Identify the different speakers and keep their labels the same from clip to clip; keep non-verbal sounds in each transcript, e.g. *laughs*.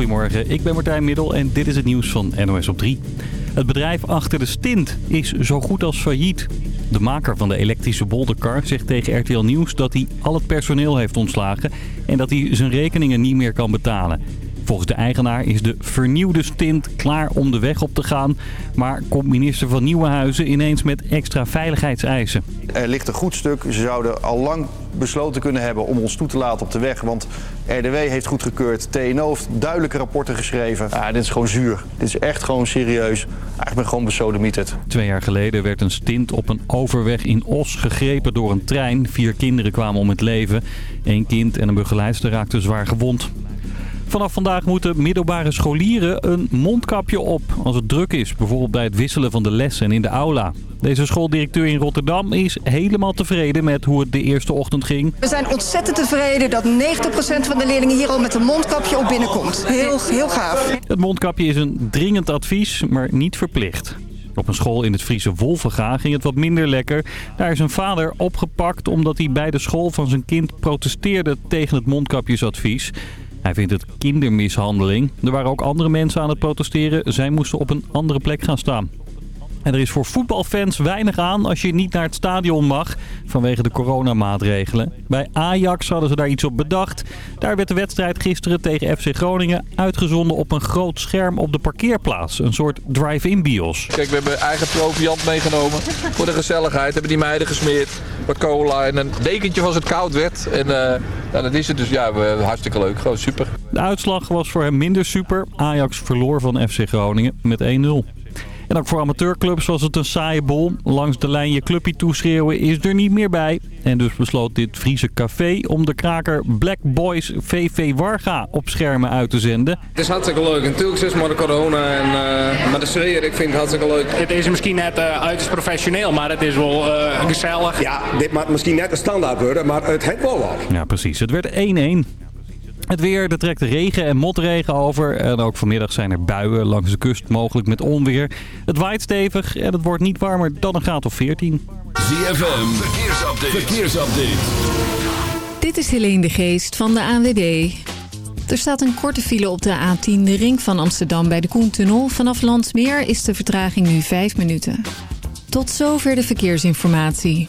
Speaker 1: Goedemorgen, ik ben Martijn Middel en dit is het nieuws van NOS op 3. Het bedrijf achter de stint is zo goed als failliet. De maker van de elektrische bolderkar zegt tegen RTL Nieuws dat hij al het personeel heeft ontslagen... en dat hij zijn rekeningen niet meer kan betalen. Volgens de eigenaar is de vernieuwde stint klaar om de weg op te gaan. Maar komt minister van Nieuwenhuizen ineens met extra veiligheidseisen.
Speaker 2: Er ligt een goed stuk. Ze zouden al lang besloten kunnen hebben om ons toe te laten op de weg. Want RDW heeft goedgekeurd. TNO heeft duidelijke rapporten geschreven. Ah, dit is gewoon zuur. Dit is echt gewoon serieus. Ik ben gewoon besodemieterd.
Speaker 1: Twee jaar geleden werd een stint op een overweg in Os gegrepen door een trein. Vier kinderen kwamen om het leven. Eén kind en een begeleidster raakten zwaar gewond. Vanaf vandaag moeten middelbare scholieren een mondkapje op als het druk is. Bijvoorbeeld bij het wisselen van de lessen in de aula. Deze schooldirecteur in Rotterdam is helemaal tevreden met hoe het de eerste ochtend ging.
Speaker 3: We zijn ontzettend tevreden dat 90% van de leerlingen hier al met een mondkapje op binnenkomt. Heel, heel gaaf.
Speaker 1: Het mondkapje is een dringend advies, maar niet verplicht. Op een school in het Friese Wolvenga ging het wat minder lekker. Daar is een vader opgepakt omdat hij bij de school van zijn kind protesteerde tegen het mondkapjesadvies. Hij vindt het kindermishandeling. Er waren ook andere mensen aan het protesteren. Zij moesten op een andere plek gaan staan. En er is voor voetbalfans weinig aan als je niet naar het stadion mag vanwege de coronamaatregelen. Bij Ajax hadden ze daar iets op bedacht. Daar werd de wedstrijd gisteren tegen FC Groningen uitgezonden op een groot scherm op de parkeerplaats. Een soort drive-in bios.
Speaker 4: Kijk, we hebben eigen proviant meegenomen voor de gezelligheid. Hebben die meiden gesmeerd, wat cola en een dekentje als het koud werd. En uh, dat is het dus ja, hartstikke leuk. Gewoon super.
Speaker 1: De uitslag was voor hem minder super. Ajax verloor van FC Groningen met 1-0. En ook voor amateurclubs was het een saaie bol. Langs de lijn je clubje toeschreeuwen is er niet meer bij. En dus besloot dit Friese café om de kraker Black Boys VV Warga op schermen uit te zenden.
Speaker 5: Het is hartstikke leuk. Natuurlijk is maar de corona en uh, maar de sfeer, ik vind het hartstikke leuk.
Speaker 6: Het is misschien net uh, uiterst professioneel, maar het is wel uh, gezellig.
Speaker 7: Ja, dit mag misschien net een standaard worden, maar het heeft wel wat.
Speaker 1: Ja, precies. Het werd 1-1. Het weer, er trekt regen en motregen over. En ook vanmiddag zijn er buien langs de kust, mogelijk met onweer. Het waait stevig en het wordt niet warmer dan een graad of 14.
Speaker 8: ZFM, verkeersupdate. verkeersupdate.
Speaker 9: Dit is Helene de Geest van de ANWB. Er staat een korte file op de A10, de ring van Amsterdam bij de Koentunnel. Vanaf Landsmeer is de vertraging nu 5 minuten. Tot zover de verkeersinformatie.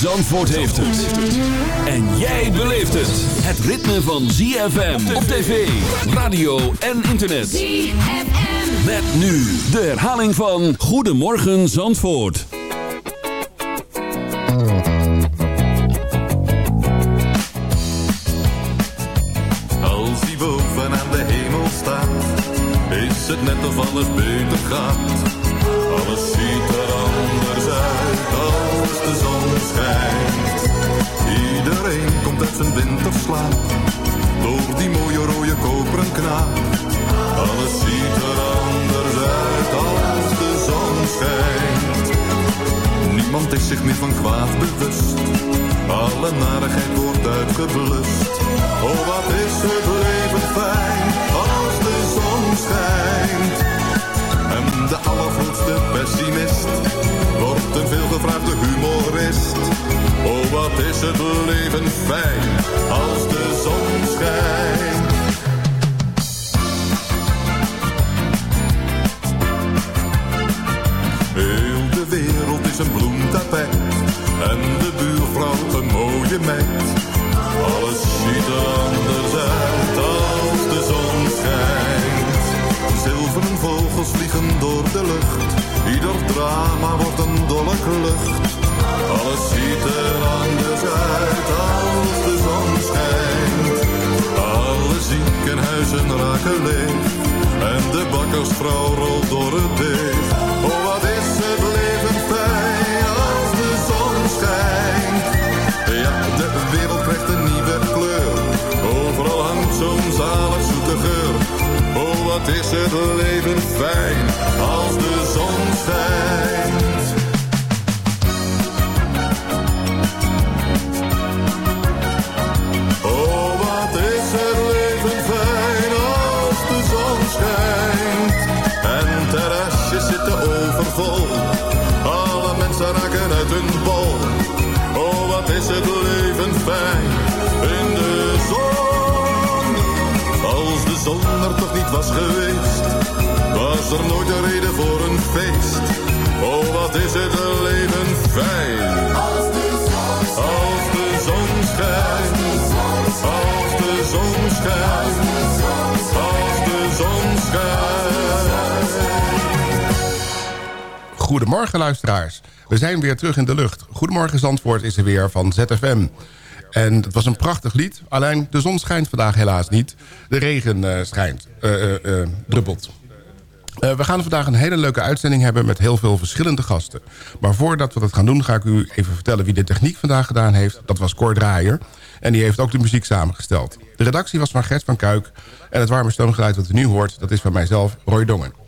Speaker 8: Zandvoort heeft het. En jij beleeft het. Het ritme van ZFM op tv, radio en internet.
Speaker 10: ZFM.
Speaker 8: Met nu de herhaling van Goedemorgen Zandvoort.
Speaker 11: Als hij boven aan de hemel staat, is het net of alles zich meer van kwaad bewust. Alle narigheid wordt uitgeblust. Oh, wat is het leven fijn als de zon schijnt. En de allergrootste pessimist wordt een veelgevraagde humorist. Oh, wat is het leven fijn als de zon schijnt. Alles ziet er anders uit als de zon schijnt. Zilveren vogels vliegen door de lucht. Ieder drama wordt een dolle lucht. Alles ziet er anders uit als de zon schijnt. Alle ziekenhuizen raken leeg. En de bakkersvrouw rolt door het deeg Is het leven fijn. Als de niet was geweest, was er nooit een reden voor een feest. Oh, wat is het leven fijn. Als de zon schijnt. Als de zon schijnt. Als de zon schijnt. Als de zon schijnt.
Speaker 12: Goedemorgen luisteraars. We zijn weer terug in de lucht. Goedemorgen Zandvoort is er weer van ZFM. En het was een prachtig lied. Alleen de zon schijnt vandaag helaas niet. De regen eh, schijnt, eh, eh, druppelt. Eh, we gaan vandaag een hele leuke uitzending hebben met heel veel verschillende gasten. Maar voordat we dat gaan doen, ga ik u even vertellen wie de techniek vandaag gedaan heeft. Dat was Cor Draaier. En die heeft ook de muziek samengesteld. De redactie was van Gert van Kuik. En het warme stoomgeluid wat u nu hoort, dat is van mijzelf, Roy Dongen.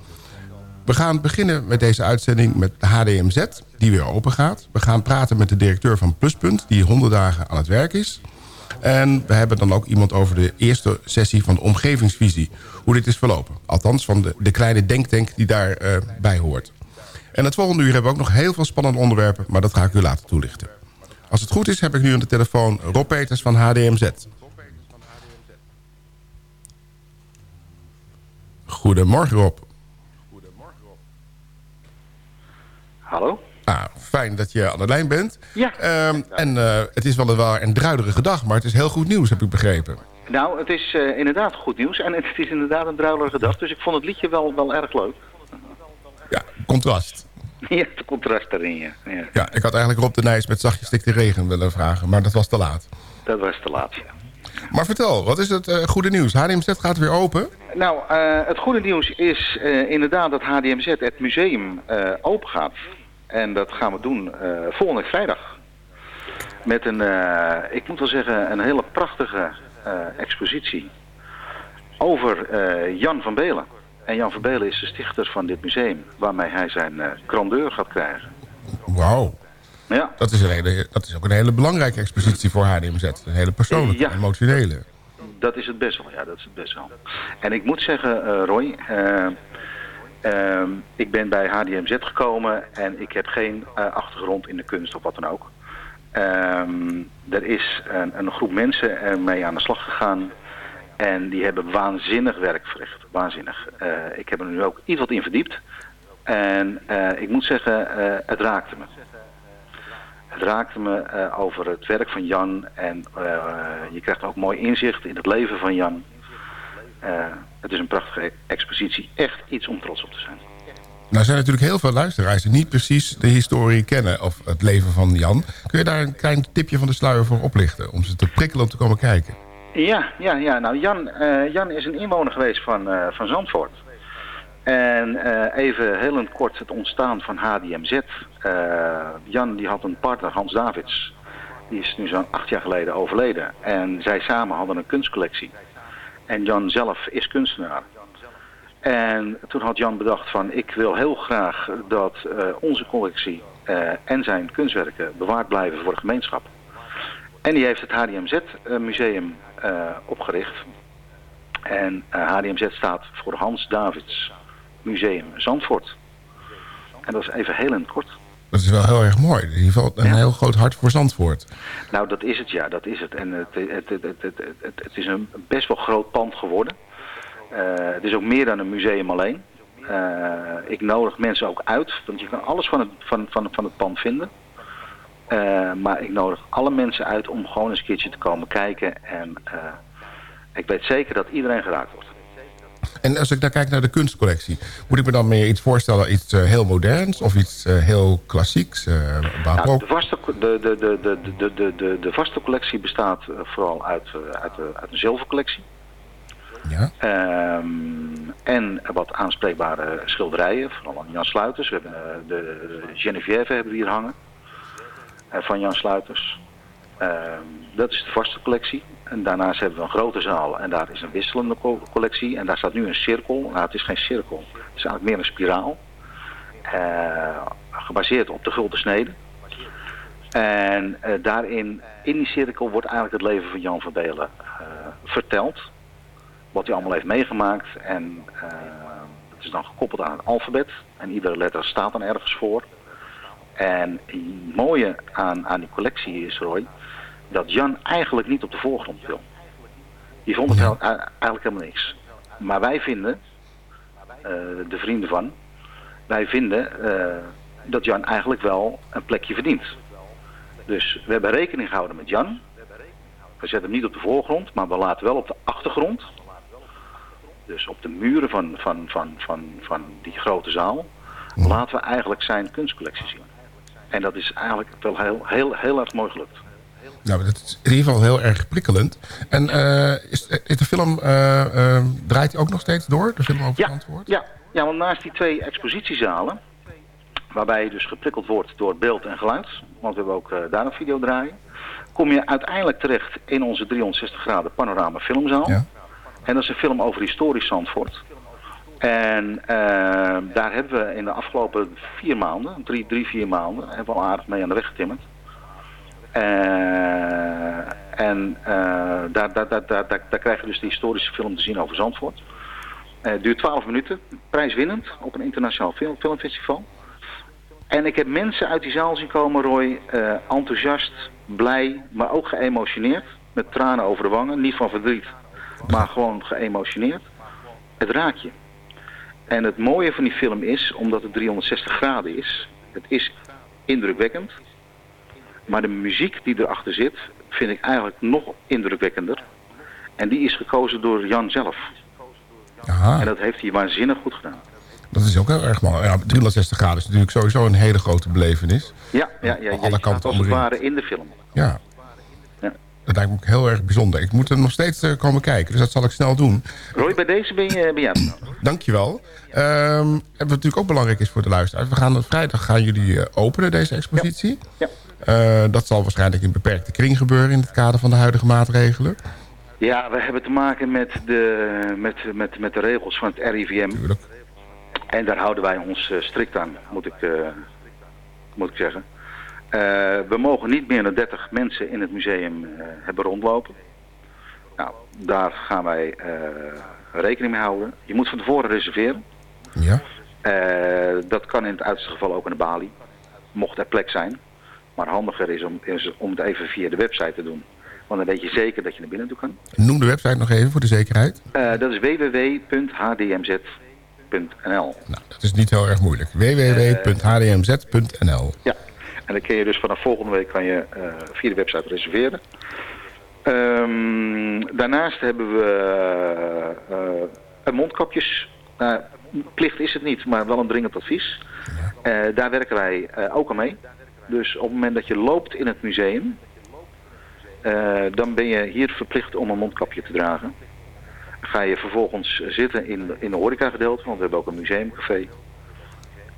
Speaker 12: We gaan beginnen met deze uitzending met HDMZ, die weer open gaat. We gaan praten met de directeur van Pluspunt, die 100 dagen aan het werk is. En we hebben dan ook iemand over de eerste sessie van de omgevingsvisie. Hoe dit is verlopen. Althans van de, de kleine denktank die daarbij bij hoort. En het volgende uur hebben we ook nog heel veel spannende onderwerpen... maar dat ga ik u later toelichten. Als het goed is heb ik nu aan de telefoon Rob Peters van HDMZ. Goedemorgen Rob.
Speaker 13: Hallo?
Speaker 12: Ah, fijn dat je aan de lijn bent.
Speaker 13: Ja.
Speaker 12: Ehm, en eh, het is weliswaar een druilerige dag, maar het is heel goed nieuws, heb ik begrepen.
Speaker 13: Nou, het is eh, inderdaad goed nieuws en het *laughs* is inderdaad een druilerige dag. Dus ik vond het liedje wel, wel erg leuk.
Speaker 12: Contrast. *laughs*
Speaker 13: Ja, het contrast erin, ja. ja.
Speaker 12: Ja, ik had eigenlijk Rob de Nijs met zachtjes stik de regen willen vragen, maar dat was te laat.
Speaker 13: Dat was te laat, ja.
Speaker 12: Maar vertel, wat is het eh, goede nieuws? HDMZ gaat weer open.
Speaker 13: Nou, het goede nieuws is inderdaad dat HDMZ, het museum, open gaat. En dat gaan we doen eh, volgende vrijdag. Met een, eh, ik moet wel zeggen, een hele prachtige eh, expositie over Jan van Belen. En Jan van Belen is de stichter van dit museum, waarmee hij zijn grandeur gaat krijgen.
Speaker 12: Wauw.
Speaker 13: Ja.
Speaker 12: Dat is, een hele, dat is ook een hele belangrijke expositie voor HDMZ. Een hele persoonlijke,
Speaker 13: Ja.
Speaker 12: emotionele.
Speaker 13: Dat is het best wel, ja, dat is het best wel. En ik moet zeggen, Roy, ehm, ik ben bij HDMZ gekomen en ik heb geen eh, achtergrond in de kunst of wat dan ook. Ehm, er is een, een groep mensen ermee aan de slag gegaan en die hebben waanzinnig werk verricht. Waanzinnig. Eh, ik heb er nu ook iets wat in verdiept. En eh, ik moet zeggen, het raakte me. Het raakte me over het werk van Jan en je krijgt ook mooi inzicht in het leven van Jan. Het is een prachtige expositie. Echt iets om trots op te zijn.
Speaker 12: Nou zijn natuurlijk heel veel luisteraars die niet precies de historie kennen... of het leven van Jan. Kun je daar een klein tipje van de sluier voor oplichten... om ze te prikkelen om te komen kijken?
Speaker 13: Ja, ja, ja. Nou, Jan, eh, Jan is een inwoner geweest van, eh, van Zandvoort. En eh, even heel in kort het ontstaan van HDMZ. Jan die had een partner, Hans Davids. Die is nu zo'n acht jaar geleden overleden. En zij samen hadden een kunstcollectie. En Jan zelf is kunstenaar. En toen had Jan bedacht van ik wil heel graag dat eh, onze collectie eh, en zijn kunstwerken bewaard blijven voor de gemeenschap. En die heeft het HDMZ-museum eh, opgericht. En HDMZ staat voor Hans Davids Museum Zandvoort. En dat is even heel in kort.
Speaker 12: Dat is wel heel erg mooi. In ieder geval een heel groot hart voor Zandvoort.
Speaker 13: Nou, dat is het, ja, dat is het. En het, het, het, het, het, is een best wel groot pand geworden. Eh, het is ook meer dan een museum alleen. Eh, ik nodig mensen ook uit, want je kan alles van het, van, van, van het pand vinden. Eh, maar ik nodig alle mensen uit om gewoon eens een keertje te komen kijken. En ik weet zeker dat iedereen geraakt wordt.
Speaker 12: En als ik dan kijk naar de kunstcollectie... moet ik me dan meer iets voorstellen, iets eh, heel moderns... of iets eh, heel klassieks,
Speaker 13: uh,
Speaker 12: ook?
Speaker 13: de, vaste, de, de, de, de, de, de, de, vaste collectie bestaat vooral uit, uit, uit een zilvercollectie.
Speaker 12: Ja.
Speaker 13: Ehm, en wat aanspreekbare schilderijen, vooral aan Jan Sluiters. We hebben de Geneviève hebben we hier hangen, van Jan Sluiters. Ehm, dat is de vaste collectie. En daarnaast hebben we een grote zaal en daar is een wisselende co- collectie. En daar staat nu een cirkel. Nou, het is geen cirkel. Het is eigenlijk meer een spiraal. Eh, gebaseerd op de gulden snede. En eh, daarin, in die cirkel, wordt eigenlijk het leven van Jan van Belen eh, verteld. Wat hij allemaal heeft meegemaakt. En het is dan gekoppeld aan het alfabet. En iedere letter staat dan ergens voor. En het mooie aan, aan die collectie is, Roy, dat Jan eigenlijk niet op de voorgrond wil. Die vond het eigenlijk helemaal niks. Maar wij vinden, eh, de vrienden van, wij vinden eh, dat Jan eigenlijk wel een plekje verdient. Dus we hebben rekening gehouden met Jan. We zetten hem niet op de voorgrond, maar we laten wel op de achtergrond. Dus op de muren van, van, van, van, van die grote zaal laten we eigenlijk zijn kunstcollectie zien. En dat is eigenlijk wel heel, heel, heel erg mooi gelukt.
Speaker 12: Nou, dat is in ieder geval heel erg prikkelend. En eh, is, is de film, eh, eh, draait die ook nog steeds door? De film over Zandvoort?
Speaker 13: Ja, ja, want naast die twee expositiezalen, waarbij je dus geprikkeld wordt door beeld en geluid, want we hebben ook eh, daar een video draaien, kom je uiteindelijk terecht in onze 360 graden panorama filmzaal. En dat is een film over historisch Zandvoort. En eh, daar hebben we in de afgelopen vier maanden, drie, drie vier maanden, hebben we al aardig mee aan de weg getimmerd. Eh, en eh, daar, daar, daar, krijg je dus de historische film te zien over Zandvoort. Eh, duurt 12 minuten, prijswinnend op een internationaal film, filmfestival. En ik heb mensen uit die zaal zien komen, Roy, enthousiast, blij, maar ook geëmotioneerd. Met tranen over de wangen, niet van verdriet, maar gewoon geëmotioneerd. Het raakt je. En het mooie van die film is, omdat het 360 graden is, het is indrukwekkend. Maar de muziek die erachter zit, vind ik eigenlijk nog indrukwekkender. En die is gekozen door Jan zelf. En dat heeft hij waanzinnig goed gedaan.
Speaker 12: Dat is ook heel erg mooi. Ja, 360 graden is natuurlijk sowieso een hele grote belevenis.
Speaker 13: Ja, ja, ja,
Speaker 12: Alle kanten
Speaker 13: als het ware in de film.
Speaker 12: Ja.
Speaker 13: Ja.
Speaker 12: Dat lijkt me ook heel erg bijzonder. Ik moet er nog steeds eh, komen kijken, dus dat zal ik snel doen.
Speaker 13: Roy, bij deze ben, je, jij uitgenodigd. *clears throat*
Speaker 12: Dankjewel. En wat natuurlijk ook belangrijk is voor de luisteraars. We gaan op vrijdag gaan jullie eh, openen, deze expositie.
Speaker 13: Ja.
Speaker 12: Eh, dat zal waarschijnlijk in beperkte kring gebeuren in het kader van de huidige maatregelen.
Speaker 13: Ja, we hebben te maken met de, met, met, met de regels van het RIVM. En daar houden wij ons eh, strikt aan, moet ik, eh, moet ik zeggen. Eh, we mogen niet meer dan 30 mensen in het museum eh, hebben rondlopen. Nou, daar gaan wij eh, rekening mee houden. Je moet van tevoren reserveren.
Speaker 12: Ja.
Speaker 13: Eh, dat kan in het uiterste geval ook aan de balie, mocht er plek zijn. Maar handiger is om, is om het even via de website te doen. Want dan weet je zeker dat je naar binnen toe kan.
Speaker 12: Noem de website nog even voor de zekerheid.
Speaker 13: Eh, dat is www.hdmz.nl.
Speaker 12: Dat is niet heel erg moeilijk. www.hdmz.nl
Speaker 13: Ja, en dan kun je dus vanaf volgende week kan je eh, via de website reserveren. Ehm, daarnaast hebben we een mondkapjes. Nou, plicht is het niet, maar wel een dringend advies. Daar werken wij ook aan mee. Dus op het moment dat je loopt in het museum, eh, dan ben je hier verplicht om een mondkapje te dragen. Ga je vervolgens zitten in, in de horecagedeelte, want we hebben ook een museumcafé.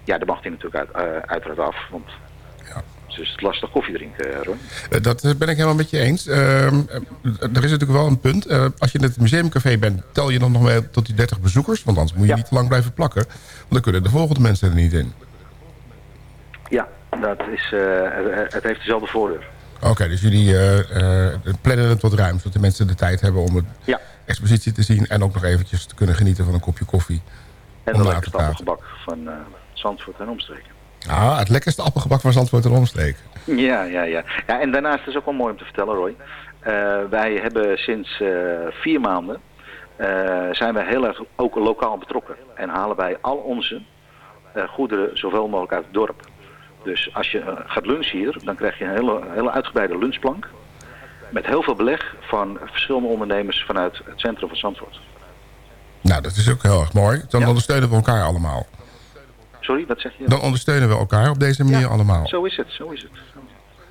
Speaker 13: Ja, daar mag hij natuurlijk uit, eh, uiteraard af, want het is lastig koffie drinken, eh,
Speaker 12: Dat ben ik helemaal met je eens. Ehm, eh, er is natuurlijk wel een punt. Als je in het museumcafé bent, tel je dan nog mee tot die 30 bezoekers. Want anders moet je niet te lang blijven plakken. Want dan kunnen de volgende mensen er niet in.
Speaker 13: Ja, dat is, eh, het, heeft dezelfde voordeur.
Speaker 12: Oké, dus jullie eh, eh, plannen het wat ruim. Zodat de mensen de tijd hebben om de expositie te zien. En ook nog eventjes te kunnen genieten van een kopje koffie.
Speaker 13: En lekkerste
Speaker 12: praten.
Speaker 13: appelgebak van Zandvoort en omstreken.
Speaker 12: Ah, het lekkerste appelgebak van Zandvoort en omstreken.
Speaker 13: Ja, ja, ja. ja en daarnaast is ook wel mooi om te vertellen, Roy. Wij hebben sinds vier maanden zijn wij heel erg ook lokaal betrokken. En halen wij al onze goederen zoveel mogelijk uit het dorp. Dus als je eh, gaat lunchen hier, dan krijg je een hele, hele uitgebreide lunchplank. Met heel veel beleg van verschillende ondernemers vanuit het centrum van Zandvoort.
Speaker 12: Nou, dat is ook heel erg mooi. Dan ondersteunen we elkaar allemaal.
Speaker 13: Sorry, wat zeg je?
Speaker 12: Dan ondersteunen we elkaar op deze manier allemaal.
Speaker 13: Zo is het, zo is het.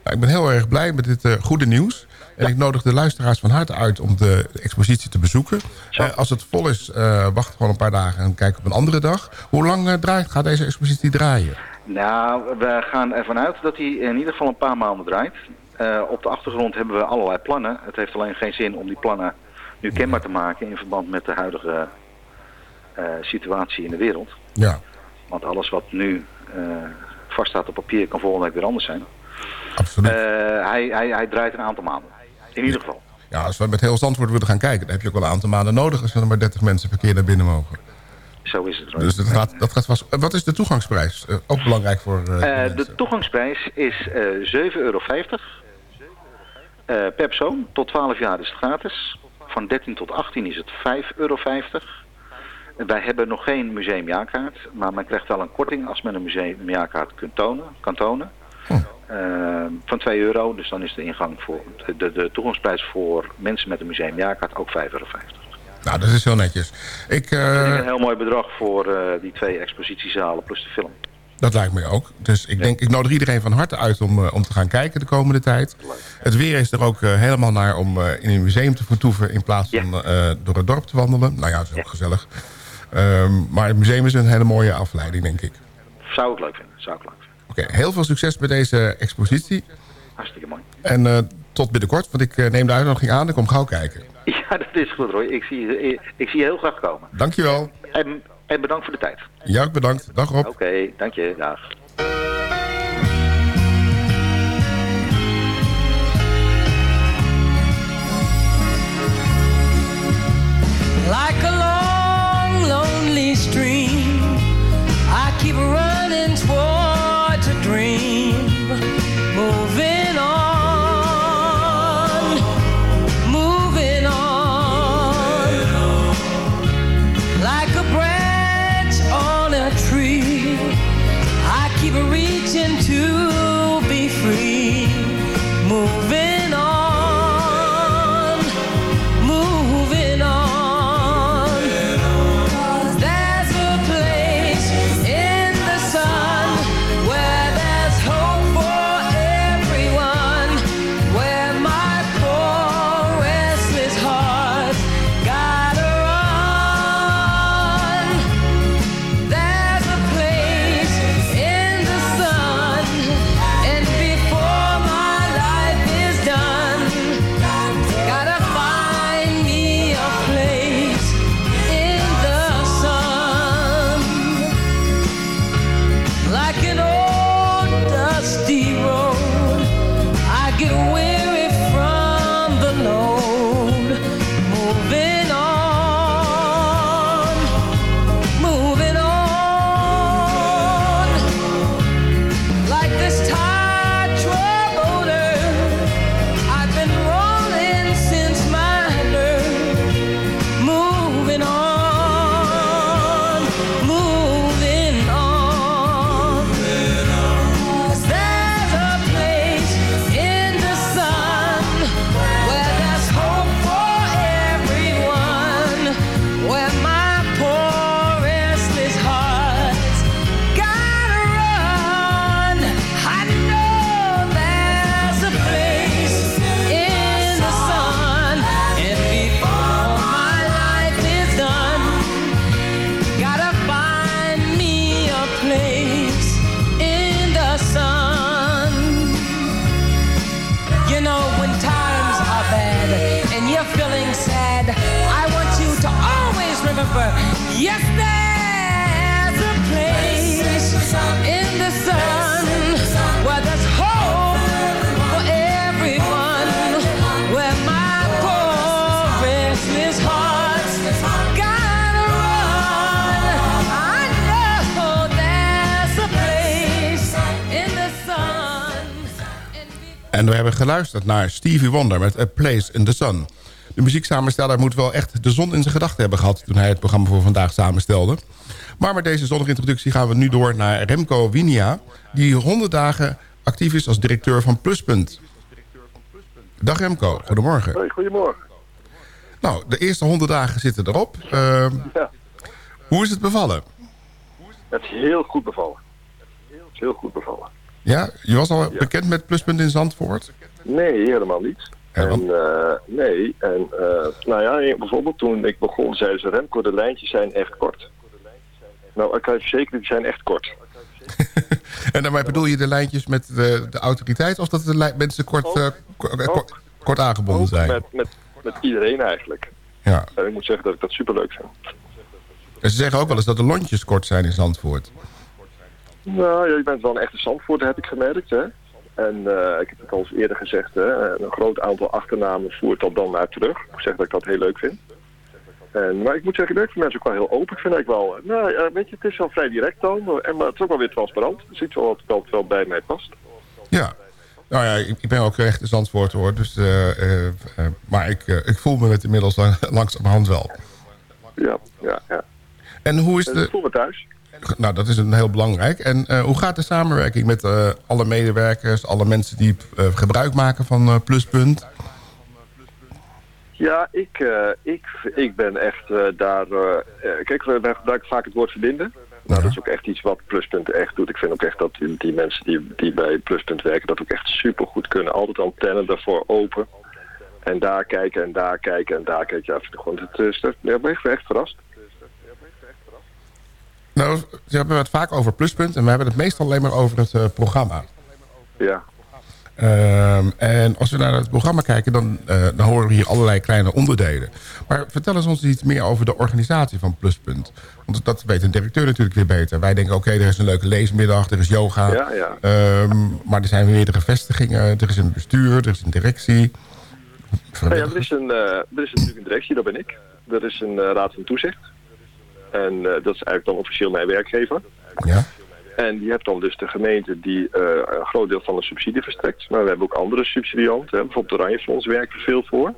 Speaker 12: Nou, ik ben heel erg blij met dit eh, goede nieuws. En ik nodig de luisteraars van harte uit om de expositie te bezoeken. Eh, als het vol is, wacht gewoon een paar dagen en kijk op een andere dag. Hoe lang draait, gaat deze expositie draaien?
Speaker 13: Nou, we gaan ervan uit dat hij in ieder geval een paar maanden draait. Eh, op de achtergrond hebben we allerlei plannen. Het heeft alleen geen zin om die plannen nu kenbaar te maken in verband met de huidige eh, situatie in de wereld.
Speaker 12: Ja.
Speaker 13: Want alles wat nu eh vaststaat op papier kan volgende week weer anders zijn.
Speaker 12: Absoluut.
Speaker 13: Hij, hij, hij draait een aantal maanden. In ieder geval.
Speaker 12: Ja, als we met heel Zandvoort willen gaan kijken... dan heb je ook wel een aantal maanden nodig... als er maar 30 mensen per keer naar binnen mogen.
Speaker 13: Zo is het. Roy.
Speaker 12: Dus dat gaat, dat gaat vast... Wat is de toegangsprijs? Eh, ook belangrijk voor... eh,
Speaker 13: Eh, de toegangsprijs is eh 7,50 euro. Per persoon. Tot 12 jaar is het gratis. Van 13 tot 18 is het 5,50 euro. En Wij hebben nog geen museumjaarkaart, maar men krijgt wel een korting als men een museumjaarkaart kunt tonen, kan tonen. Eh, van 2 euro, dus dan is de ingang voor de, de toegangsprijs voor mensen met een museumjaarkaart ook 5,50 euro.
Speaker 12: Nou, dat is heel netjes. Ik,
Speaker 13: is een heel mooi bedrag voor eh, die twee expositiezalen plus de film.
Speaker 12: dat lijkt me ook. Dus ik denk, ik nodig iedereen van harte uit om, eh, om te gaan kijken de komende tijd. Het weer is er ook helemaal naar om in een museum te vertoeven... in plaats van door het dorp te wandelen. Nou ja, dat is ook gezellig. Ehm, maar het museum is een hele mooie afleiding, denk ik.
Speaker 13: Zou ik leuk vinden, zou ik leuk vinden.
Speaker 12: Oké, heel veel succes met deze expositie.
Speaker 13: Hartstikke mooi.
Speaker 12: En tot binnenkort, want ik neem de uitnodiging aan. Ik kom gauw kijken. *laughs*
Speaker 13: Ja, dat is goed Roy. Ik zie, ik, ik zie je heel graag komen.
Speaker 12: Dankjewel.
Speaker 13: En, en bedankt voor de tijd.
Speaker 12: Ja, ook bedankt. Dag Rob.
Speaker 13: Oké, dank je. Dag.
Speaker 10: Like a
Speaker 12: geluisterd naar Stevie Wonder met A Place in the Sun. De muzieksamensteller moet wel echt de zon in zijn gedachten hebben gehad... toen hij het programma voor vandaag samenstelde. Maar met deze zonnige introductie gaan we nu door naar Remco Winia... die 100 dagen actief is als directeur van Pluspunt. Dag Remco, goedemorgen.
Speaker 14: Goedemorgen.
Speaker 12: Nou, de eerste 100 dagen zitten erop. Ehm,
Speaker 14: Ja,
Speaker 12: hoe is het bevallen?
Speaker 14: het is heel goed bevallen. Het is heel goed bevallen.
Speaker 12: Ja, je was al bekend met Pluspunt in Zandvoort?
Speaker 14: Nee, helemaal niet. En, eh, nee, en eh, nou ja, bijvoorbeeld toen ik begon zeiden ze Remco, de lijntjes zijn echt kort. Nou, ik kan je verzekeren, die zijn echt kort. *laughs*
Speaker 12: En daarmee bedoel je de lijntjes met de, de autoriteit... of dat de mensen kort, eh, ko- kort, kort aangebonden
Speaker 14: Ook
Speaker 12: zijn?
Speaker 14: met, met, met iedereen eigenlijk.
Speaker 12: Ja.
Speaker 14: En ik moet zeggen dat ik dat superleuk vind.
Speaker 12: En ze zeggen ook wel eens dat de lontjes kort zijn in Zandvoort.
Speaker 14: Nou, ja, je bent wel een echte Zandvoort, heb ik gemerkt. Hè? En eh, ik heb het al eens eerder gezegd, hè? een groot aantal achternamen voert dat dan naar terug. Ik zeggen dat ik dat heel leuk vind. En, maar ik moet zeggen, ik vind mensen ook wel heel open, vind ik wel. Nou, weet je, het is wel vrij direct dan, en, maar het is ook wel weer transparant. Het is iets wat wel, wel bij mij past.
Speaker 12: Ja. Nou ja, ik, ik ben ook echt een Zandvoort hoor. Dus, eh, eh, eh, maar ik, eh, ik voel me het inmiddels lang- *laughs* langzamerhand wel.
Speaker 14: Ja, ja, ja.
Speaker 12: En hoe is de...
Speaker 14: ik voel me thuis.
Speaker 12: Nou, dat is een heel belangrijk. En eh, hoe gaat de samenwerking met eh, alle medewerkers, alle mensen die eh, gebruik maken van Pluspunt?
Speaker 14: Ja, ik, ik, ik ben echt daar... kijk, we wij gebruiken vaak het woord verbinden. Nou, dat is ook echt iets wat Pluspunt echt doet. Ik vind ook echt dat die, die mensen die, die bij Pluspunt werken... dat ook echt super goed kunnen. Altijd antenne daarvoor open. En daar kijken en daar kijken en daar kijken. Ja, vind ik gewoon, het, is, ja, ben echt verrast.
Speaker 12: Nou, ze hebben het vaak over Pluspunt en we hebben het meestal alleen maar over het eh, programma.
Speaker 14: Ja.
Speaker 12: Ehm, en als we naar het programma kijken, dan, eh, dan horen we hier allerlei kleine onderdelen. Maar vertel eens ons iets meer over de organisatie van Pluspunt. Want dat weet een directeur natuurlijk weer beter. Wij denken, oké, er is een leuke leesmiddag, er is yoga.
Speaker 14: Ja, ja.
Speaker 12: Ehm, maar er zijn meerdere vestigingen, er is een bestuur, er is een directie.
Speaker 14: Ja, er, is een, eh, er is natuurlijk een directie, dat ben ik. Er is een raad van toezicht. En eh, dat is eigenlijk dan officieel mijn werkgever.
Speaker 12: Ja.
Speaker 14: En die hebt dan dus de gemeente die eh, een groot deel van de subsidie verstrekt. Maar we hebben ook andere subsidianten. Hè. Bijvoorbeeld het Oranje Fonds werkt er veel voor.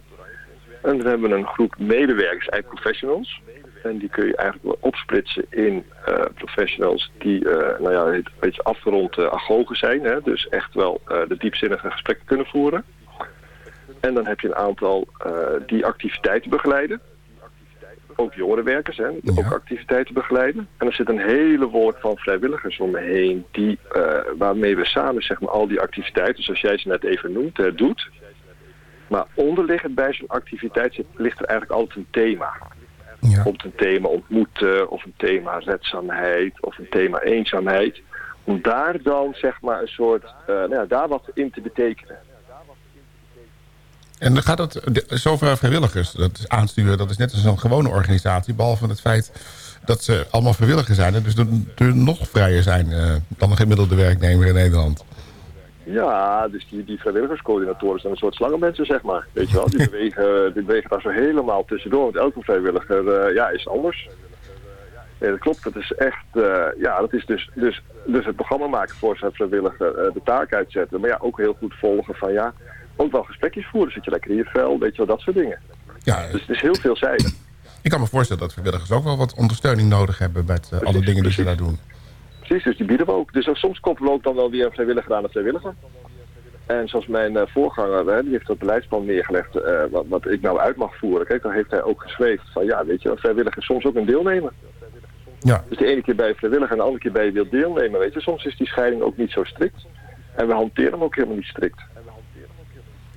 Speaker 14: En dan hebben we een groep medewerkers, eigenlijk professionals. En die kun je eigenlijk opsplitsen in eh, professionals die nou ja, een beetje afgerond uh, agogen zijn. Hè. Dus echt wel de diepzinnige gesprekken kunnen voeren. En dan heb je een aantal die activiteiten begeleiden. Ook jongerenwerkers, hè, ook activiteiten begeleiden. En er zit een hele wolk van vrijwilligers om me heen... Die, eh, waarmee we samen zeg maar, al die activiteiten, zoals jij ze net even noemt, eh, doet. Maar onderliggend bij zo'n activiteit zit, ligt er eigenlijk altijd een thema. Bijvoorbeeld een thema ontmoeten, of een thema redzaamheid, of een thema eenzaamheid. Om daar dan zeg maar een soort, eh, nou ja, daar wat in te betekenen.
Speaker 12: En dan gaat het, de- zoveel vrijwilligers dat is aansturen, dat is net als een gewone organisatie. Behalve het feit dat ze allemaal vrijwilligers zijn. En dus er, nog vrijer zijn eh, dan een gemiddelde werknemer in Nederland.
Speaker 14: Ja, dus die, die vrijwilligerscoördinatoren zijn een soort slangenmensen, zeg maar. Weet je wel, die *laughs* bewegen, die bewegen daar zo helemaal tussendoor. Want elke vrijwilliger eh, ja, is anders. Ja, dat klopt, dat is echt, eh, ja, dat is dus, dus, dus het programma maken voor zijn vrijwilliger, de taak uitzetten. Maar ja, ook heel goed volgen van ja, ook wel gesprekjes voeren. Zit je lekker in je vel, weet je wel, dat soort dingen.
Speaker 12: Ja,
Speaker 14: Dus het is heel veelzijdig.
Speaker 12: ik kan me voorstellen dat vrijwilligers ook wel wat ondersteuning nodig hebben... met eh, alle dingen die ze daar doen.
Speaker 14: Precies, dus die bieden we ook. Dus ook soms koppelen we ook dan wel weer een vrijwilliger aan een vrijwilliger. En zoals mijn eh, voorganger, hè, die heeft dat beleidsplan neergelegd eh, wat, wat ik nou uit mag voeren. Kijk, dan heeft hij ook geschreven van ja, weet je, een vrijwilliger is soms ook een deelnemer.
Speaker 12: Ja.
Speaker 14: Dus de ene keer bij een vrijwilliger en de andere keer bij je wilt deelnemen, weet je. Soms is die scheiding ook niet zo strikt. En we hanteren hem ook helemaal niet strikt.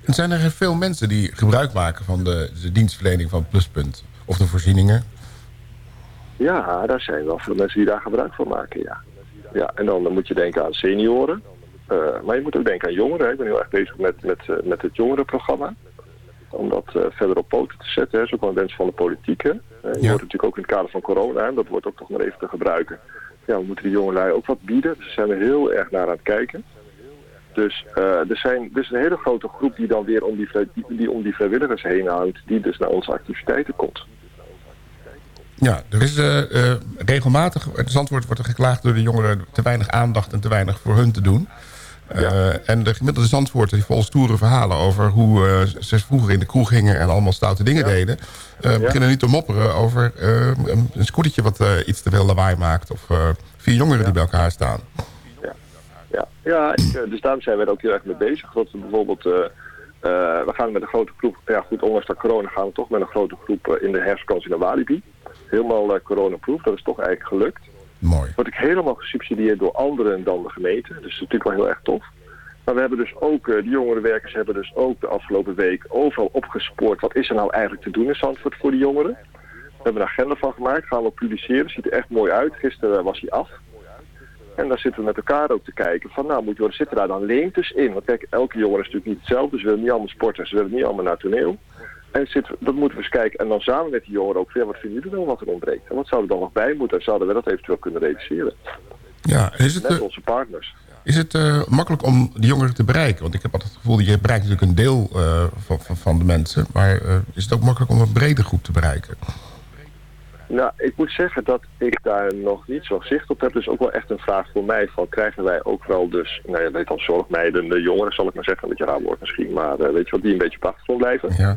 Speaker 12: En zijn er veel mensen die gebruik maken van de, de dienstverlening van Pluspunt? Of de voorzieningen?
Speaker 14: Ja, daar zijn wel veel mensen die daar gebruik van maken, ja. Ja, en dan, moet je denken aan senioren. Eh, maar je moet ook denken aan jongeren. hè. Ik ben heel erg bezig met, met, eh, met het jongerenprogramma. Om dat eh, verder op poten te zetten. Dat is ook wel een wens van de politiek. Hè. Je hoort natuurlijk ook in het kader van corona. En dat wordt ook toch maar even te gebruiken. Ja, we moeten die jongelui ook wat bieden. Dus daar zijn we heel erg naar aan het kijken. Dus eh, er, zijn, is een hele grote groep die dan weer om die, die, die om die vrijwilligers heen hangt. Die dus naar onze activiteiten komt.
Speaker 12: Ja, er is eh, eh, regelmatig... Het Zandvoort wordt er geklaagd door de jongeren... te weinig aandacht en te weinig voor hun te doen. En de gemiddelde Zandvoorten die vol stoere verhalen... over hoe ze vroeger in de kroeg gingen... en allemaal stoute dingen deden... beginnen nu te mopperen over een, een scootertje... wat iets te veel lawaai maakt... of vier jongeren die bij elkaar staan.
Speaker 14: Ja, ja ik, eh, dus daarom zijn we er ook heel erg mee bezig. Dat we bijvoorbeeld, eh, eh, we gaan met een grote groep, ja goed, ondanks dat corona gaan we toch met een grote groep in de herfstvakantie naar Walibi. Helemaal coronaproof, dat is toch eigenlijk gelukt.
Speaker 12: Mooi.
Speaker 14: Word ik helemaal gesubsidieerd door anderen dan de gemeente. Dus dat is natuurlijk wel heel erg tof. Maar we hebben dus ook, die jongerenwerkers hebben dus ook de afgelopen week overal opgespoord. Wat is er nou eigenlijk te doen in Zandvoort voor die jongeren? We hebben een agenda van gemaakt, gaan we publiceren. Ziet er echt mooi uit. Gisteren was hij af. En daar zitten we met elkaar ook te kijken van, nou, moet je, zitten daar dan leemtes in? Want kijk, elke jongen is natuurlijk niet hetzelfde. Ze willen niet allemaal sporten, ze willen niet allemaal naar toneel. En zit, dat moeten we eens kijken. En dan samen met die jongeren ook, ja, wat vinden jullie dan wat er ontbreekt? En wat zou er dan nog bij moeten? En zouden we dat eventueel kunnen reduceren?
Speaker 12: Ja, is het,
Speaker 14: Met
Speaker 12: eh,
Speaker 14: onze partners.
Speaker 12: is het eh, makkelijk om de jongeren te bereiken? Want ik heb altijd het gevoel, je bereikt natuurlijk een deel eh, van, van, van de mensen. Maar is het ook makkelijk om een brede groep te bereiken?
Speaker 14: Nou, ik moet zeggen dat ik daar nog niet zo zicht op heb. Dus ook wel echt een vraag voor mij van krijgen wij ook wel dus, nou ja, weet dan zorgmeiden, de jongeren zal ik maar zeggen, een beetje raar woord misschien, maar eh, weet je wat, die een beetje op de achtergrond blijven.
Speaker 12: Ja.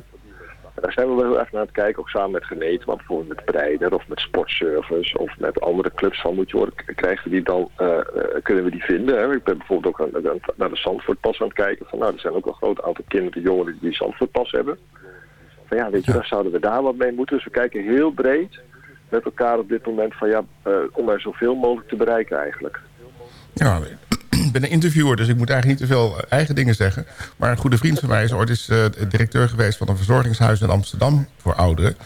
Speaker 14: En Daar zijn we wel heel erg naar aan het kijken, ook samen met gemeenten, maar bijvoorbeeld met Breider of met Sportservice of met andere clubs van moet je horen, krijgen we die dan, eh, eh, kunnen we die vinden. Hè? Ik ben bijvoorbeeld ook aan, aan- naar de Zandvoortpas aan het kijken van nou, er zijn ook wel een groot aantal kinderen, jongeren die die Zandvoortpas hebben. Van ja, weet je, daar zouden we daar wat mee moeten. Dus we kijken heel breed met elkaar op dit moment van ja, eh, om er zoveel mogelijk te bereiken eigenlijk.
Speaker 12: Ja, ik ben een interviewer, dus ik moet eigenlijk niet te veel eigen dingen zeggen. Maar een goede vriend van mij is ooit eens, eh, directeur geweest van een verzorgingshuis in Amsterdam voor ouderen.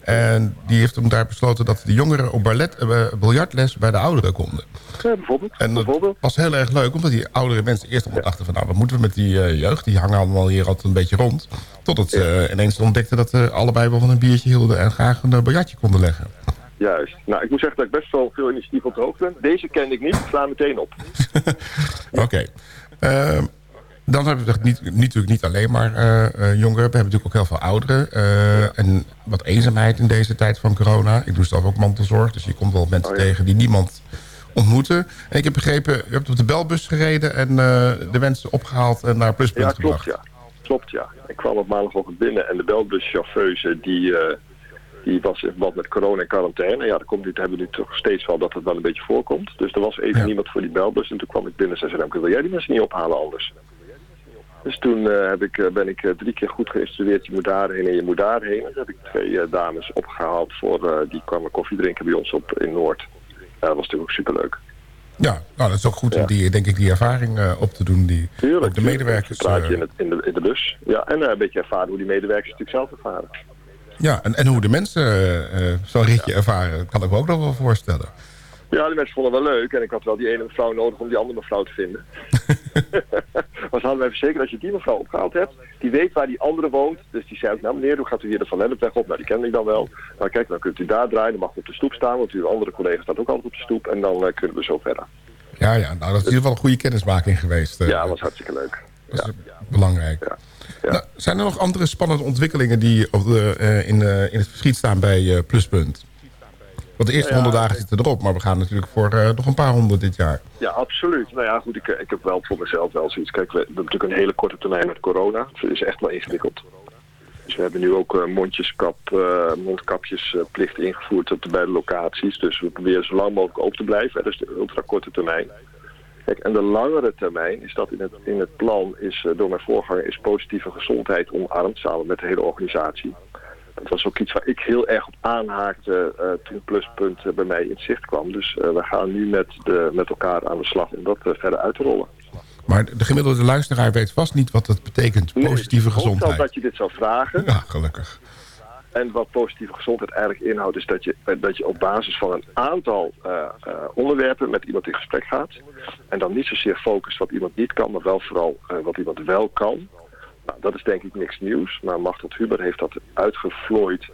Speaker 12: En die heeft hem daar besloten dat de jongeren op ballet, eh, biljartles bij de ouderen konden.
Speaker 14: Ja, bijvoorbeeld.
Speaker 12: En dat was heel erg leuk, omdat die oudere mensen eerst allemaal dachten van... nou, wat moeten we met die eh, jeugd? Die hangen allemaal hier altijd een beetje rond. Totdat ze ineens ontdekten dat ze allebei wel van een biertje hielden... en graag een biljartje konden leggen.
Speaker 14: Juist. Nou, ik moet zeggen dat ik best wel veel initiatief op de hoogte ben. Deze kende ik niet, ik sla meteen op. *laughs*
Speaker 12: Oké. Ehm, dan hebben we niet, niet- natuurlijk niet alleen maar eh, eh, jongeren. We hebben natuurlijk ook heel veel ouderen. eh, En wat eenzaamheid in deze tijd van corona. Ik doe zelf ook mantelzorg. Dus je komt wel mensen tegen die niemand ontmoeten. En ik heb begrepen, u hebt op de belbus gereden... en de mensen opgehaald en naar Pluspunt
Speaker 14: Ja, klopt,
Speaker 12: gebracht.
Speaker 14: ja. Klopt, ja. Ik kwam op maandagochtend binnen en de belbuschauffeuse die, die was in verband met corona en quarantaine. Ja, dat komt nu, hebben we nu toch steeds wel dat het wel een beetje voorkomt. Dus er was even niemand voor die belbus. En toen kwam ik binnen en zei ze, "Remke, wil jij die mensen niet ophalen anders? Dus toen eh, heb ik, eh, ben ik eh, drie keer goed geïnstrueerd. Je moet daarheen en je moet daarheen. En toen heb ik twee dames opgehaald. Voor, die kwamen koffie drinken bij ons op, in Noord. Dat was natuurlijk ook superleuk.
Speaker 12: Ja, nou, dat is ook goed om die, denk ik, die ervaring op te doen. Die ook de medewerkers...
Speaker 14: Praat je in, het, in, de, in de bus. Ja, en een beetje ervaren hoe die medewerkers natuurlijk zelf ervaren.
Speaker 12: ja, en, en hoe de mensen zo'n ritje ervaren, kan ik me ook nog wel voorstellen.
Speaker 14: Ja, die mensen vonden het wel leuk. En ik had wel die ene mevrouw nodig om die andere mevrouw te vinden. *laughs* maar ze hadden mij verzekerd, als je die mevrouw opgehaald hebt, die weet waar die andere woont. Dus die zei ook, nou meneer, hoe gaat u hier de Van Lennepweg op? Nou, die kende ik dan wel. Nou kijk, dan kunt u daar draaien, dan mag u op de stoep staan, want uw andere collega staat ook altijd op de stoep. En dan eh, kunnen we zo verder.
Speaker 12: Ja, ja, nou, dat is in ieder geval een goede kennismaking geweest. eh.
Speaker 14: Ja, dat was hartstikke leuk.
Speaker 12: Dat is belangrijk. Nou, zijn er nog andere spannende ontwikkelingen die op de, eh, in, in het verschiet staan bij Pluspunt? Want de eerste
Speaker 14: Ja,
Speaker 12: honderd dagen zitten erop, maar we gaan natuurlijk voor eh, nog een paar honderd dit jaar.
Speaker 14: Ja, absoluut. Nou ja, goed, ik, ik heb wel voor mezelf wel zoiets. Kijk, we, we hebben natuurlijk een hele korte termijn met corona. Het is echt wel ingewikkeld. Dus we hebben nu ook eh, mondjeskap, eh mondkapjesplicht ingevoerd op de beide locaties. Dus we proberen zo lang mogelijk open te blijven. Dat is de ultra korte termijn. Kijk, en de langere termijn is dat in het, in het plan is eh, door mijn voorganger is positieve gezondheid omarmd samen met de hele organisatie. Dat was ook iets waar ik heel erg op aanhaakte eh, toen Pluspunt eh, bij mij in zicht kwam. Dus eh, we gaan nu met, de, met elkaar aan de slag om dat verder uit te rollen.
Speaker 12: Maar de gemiddelde luisteraar weet vast niet wat dat betekent, positieve
Speaker 14: Ik wel
Speaker 12: gezondheid.
Speaker 14: dat je dit zou vragen.
Speaker 12: Ja, gelukkig.
Speaker 14: En wat positieve gezondheid eigenlijk inhoudt, is dat je, dat je op basis van een aantal onderwerpen met iemand in gesprek gaat. En dan niet zozeer focust wat iemand niet kan, maar wel vooral wat iemand wel kan. Nou, dat is denk ik niks nieuws, maar Machteld Huber heeft dat uitgevlooid.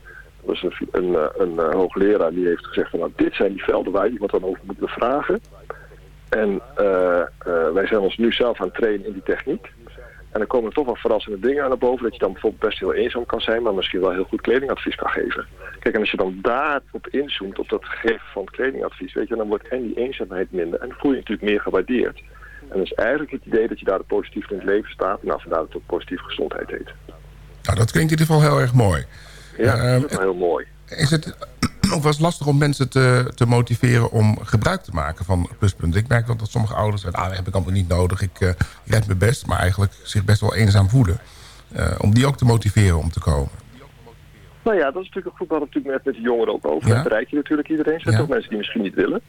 Speaker 14: Dat is een, een, eh, een, eh, hoogleraar die heeft gezegd van nou, dit zijn die velden waar je dan over moet bevragen. En eh, wij zijn ons nu zelf aan het trainen in die techniek. En dan komen er toch wel verrassende dingen aan naar boven. Dat je dan bijvoorbeeld best heel eenzaam kan zijn, maar misschien wel heel goed kledingadvies kan geven. Kijk, en als je dan daarop inzoomt, op dat geven van kledingadvies, weet je, dan wordt en die eenzaamheid minder. En dan voel je je natuurlijk meer gewaardeerd. En dat is eigenlijk het idee dat je daar positief in het leven staat. Nou, vandaar dat het ook positieve gezondheid heet.
Speaker 12: Nou, dat klinkt in ieder geval heel erg mooi.
Speaker 14: Ja,
Speaker 12: Ehm,
Speaker 14: dat is heel mooi.
Speaker 12: Is het *clears throat* ook wel eens lastig om mensen te, te motiveren om gebruik te maken van pluspunten? Ik merk wel dat sommige ouders zeggen, ah, dat heb ik allemaal niet nodig. Ik, ik red mijn best, maar eigenlijk zich best wel eenzaam voelen. Eh, om die ook te motiveren om te komen.
Speaker 14: Nou ja, dat is natuurlijk een goed. We het natuurlijk met de jongeren ook over.
Speaker 12: Ja.
Speaker 14: Dat bereik je natuurlijk iedereen. Er zijn
Speaker 12: Ja.
Speaker 14: toch mensen die misschien niet willen.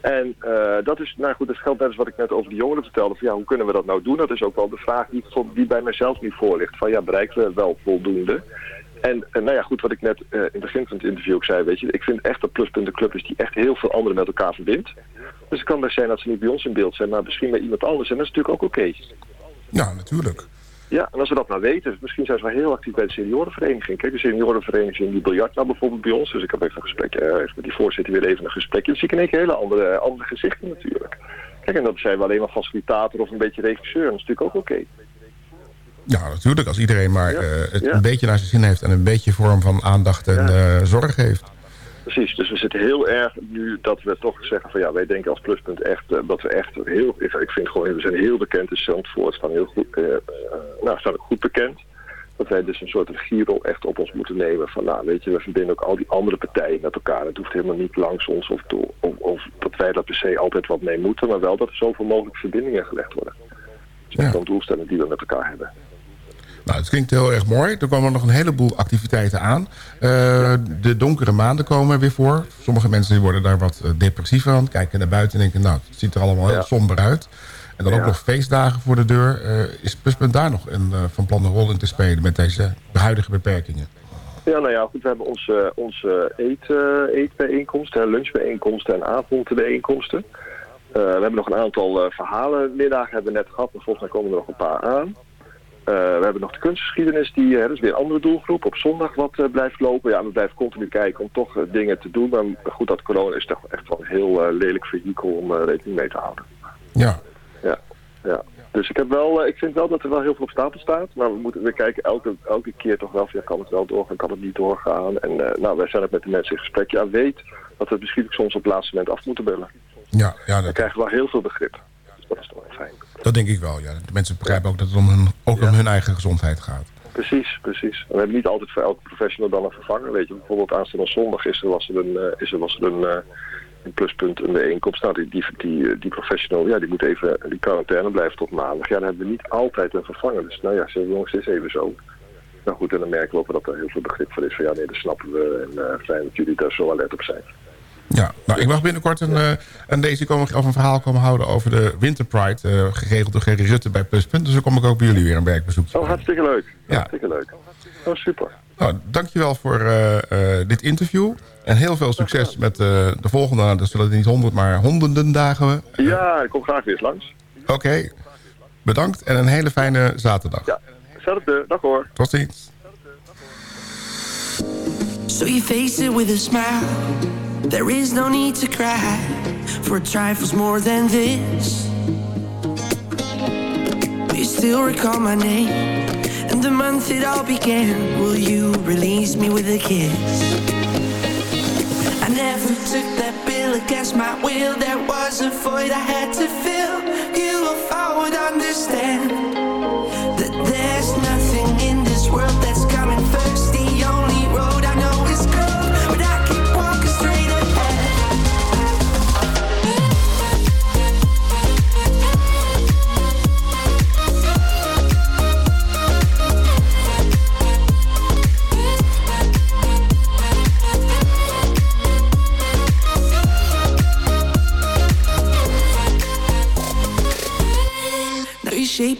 Speaker 14: En eh, dat is, nou goed, dat geldt net als wat ik net over de jongeren vertelde. Van, ja, hoe kunnen we dat nou doen? Dat is ook wel de vraag die, die bij mezelf nu voor ligt. Van ja, bereiken we wel voldoende? En eh, nou ja, goed, wat ik net eh, in het begin van het interview ook zei, weet je, ik vind echt dat Pluspunt een club is die echt heel veel anderen met elkaar verbindt. Dus het kan best zijn dat ze niet bij ons in beeld zijn, maar misschien bij iemand anders. En dat is natuurlijk ook oké.
Speaker 12: Ja, natuurlijk.
Speaker 14: Ja, en als we dat nou weten, misschien zijn ze wel heel actief bij de seniorenvereniging. Kijk, de seniorenvereniging die biljart nou bijvoorbeeld bij ons. Dus ik heb even een gesprek, eh, even met die voorzitter weer even een gesprekje. Dan zie ik in één keer hele andere, andere gezichten natuurlijk. Kijk, en dat zijn we alleen maar facilitator of een beetje regisseur. Dat is natuurlijk ook oké.
Speaker 12: Ja, natuurlijk. Als iedereen maar eh, het een beetje naar zijn zin heeft... en een beetje vorm van aandacht en eh, zorg heeft.
Speaker 14: Precies, dus we zitten heel erg nu dat we toch zeggen van ja, wij denken als pluspunt echt eh, dat we echt heel, ik ik vind gewoon, we zijn heel bekend in Zandvoort, staan heel goed, eh, nou, staan ook goed bekend. Dat wij dus een soort regierol echt op ons moeten nemen van nou, weet je, we verbinden ook al die andere partijen met elkaar. Het hoeft helemaal niet langs ons of, of, of dat wij daar per se altijd wat mee moeten, maar wel dat er zoveel mogelijk verbindingen gelegd worden. Dus dat is doelstelling die we met elkaar hebben.
Speaker 12: Nou, het klinkt heel erg mooi. Er komen nog een heleboel activiteiten aan. Eh, de donkere maanden komen er weer voor. Sommige mensen die worden daar wat uh, depressief van. Kijken naar buiten en denken, nou, het ziet er allemaal heel somber uit. En dan ook nog feestdagen voor de deur. Uh, is Pluspunt daar nog een, van plan een rol in te spelen met deze huidige beperkingen?
Speaker 14: Ja, nou ja, goed, we hebben onze, onze eet, eetbijeenkomsten, lunchbijeenkomsten en avondbijeenkomsten. we hebben nog een aantal verhalenmiddagen hebben we net gehad, maar volgens mij komen er nog een paar aan. Uh, we hebben nog de kunstgeschiedenis, die, uh, dat is weer een andere doelgroep. Op zondag wat uh, blijft lopen. Ja, we blijven continu kijken om toch dingen te doen. Maar goed, dat corona is toch echt wel een heel lelijk vehikel om rekening mee te houden.
Speaker 12: Ja.
Speaker 14: Ja, ja. Dus ik, heb wel, ik vind wel dat er wel heel veel op stapel staat. Maar we, moeten, we kijken elke, elke keer toch wel, ja, kan het wel doorgaan, kan het niet doorgaan. En nou, wij zijn ook met de mensen in gesprek. Ja, weet dat we misschien soms op het laatste moment af moeten bellen.
Speaker 12: Ja, ja. Dat...
Speaker 14: Dan krijgen we wel heel veel begrip. Dat is toch wel fijn.
Speaker 12: Dat denk ik wel, ja. De mensen begrijpen ook dat het om hun, ook om hun eigen gezondheid gaat.
Speaker 14: Precies, precies. We hebben niet altijd voor elke professional dan een vervanger. Weet je, bijvoorbeeld aanstaande zondag is er, was er een, uh, is er, was er een, uh, een pluspunt, een bijeenkomst. Nou, die, die, die, die, professional, ja, die moet even die quarantaine blijven tot maandag. Ja, dan hebben we niet altijd een vervanger. Dus nou ja, zeg jongens, het is even zo. Nou goed, en dan merken we ook dat er heel veel begrip voor is. Van ja, nee, dat snappen we. En uh, fijn dat jullie daar zo alert op zijn.
Speaker 12: Ja, nou, ik mag binnenkort een, uh, een, deze komen, of een verhaal komen houden over de Winter Pride. Uh, geregeld door Gerry Rutte bij Pluspunt. Dus dan kom ik ook bij jullie weer een werkbezoekje.
Speaker 14: Oh, hartstikke leuk. Ja. Hartstikke leuk. Oh, super.
Speaker 12: Nou, dankjewel voor uh, dit interview. En heel veel succes met de volgende, dat zullen het niet honderd, maar honderden dagen.
Speaker 14: Ja, ik kom graag weer eens langs.
Speaker 12: Oké, okay. bedankt en een hele fijne zaterdag.
Speaker 14: Ja, hetzelfde. Dag hoor.
Speaker 12: Tot ziens.
Speaker 15: So you face it with a smile There is no need to cry for trifles more than this. Will you still recall my name and the month it all began? Will you release me with a kiss? I never took that bill against my will. There was a void I had to fill. You, if I would understand that there's nothing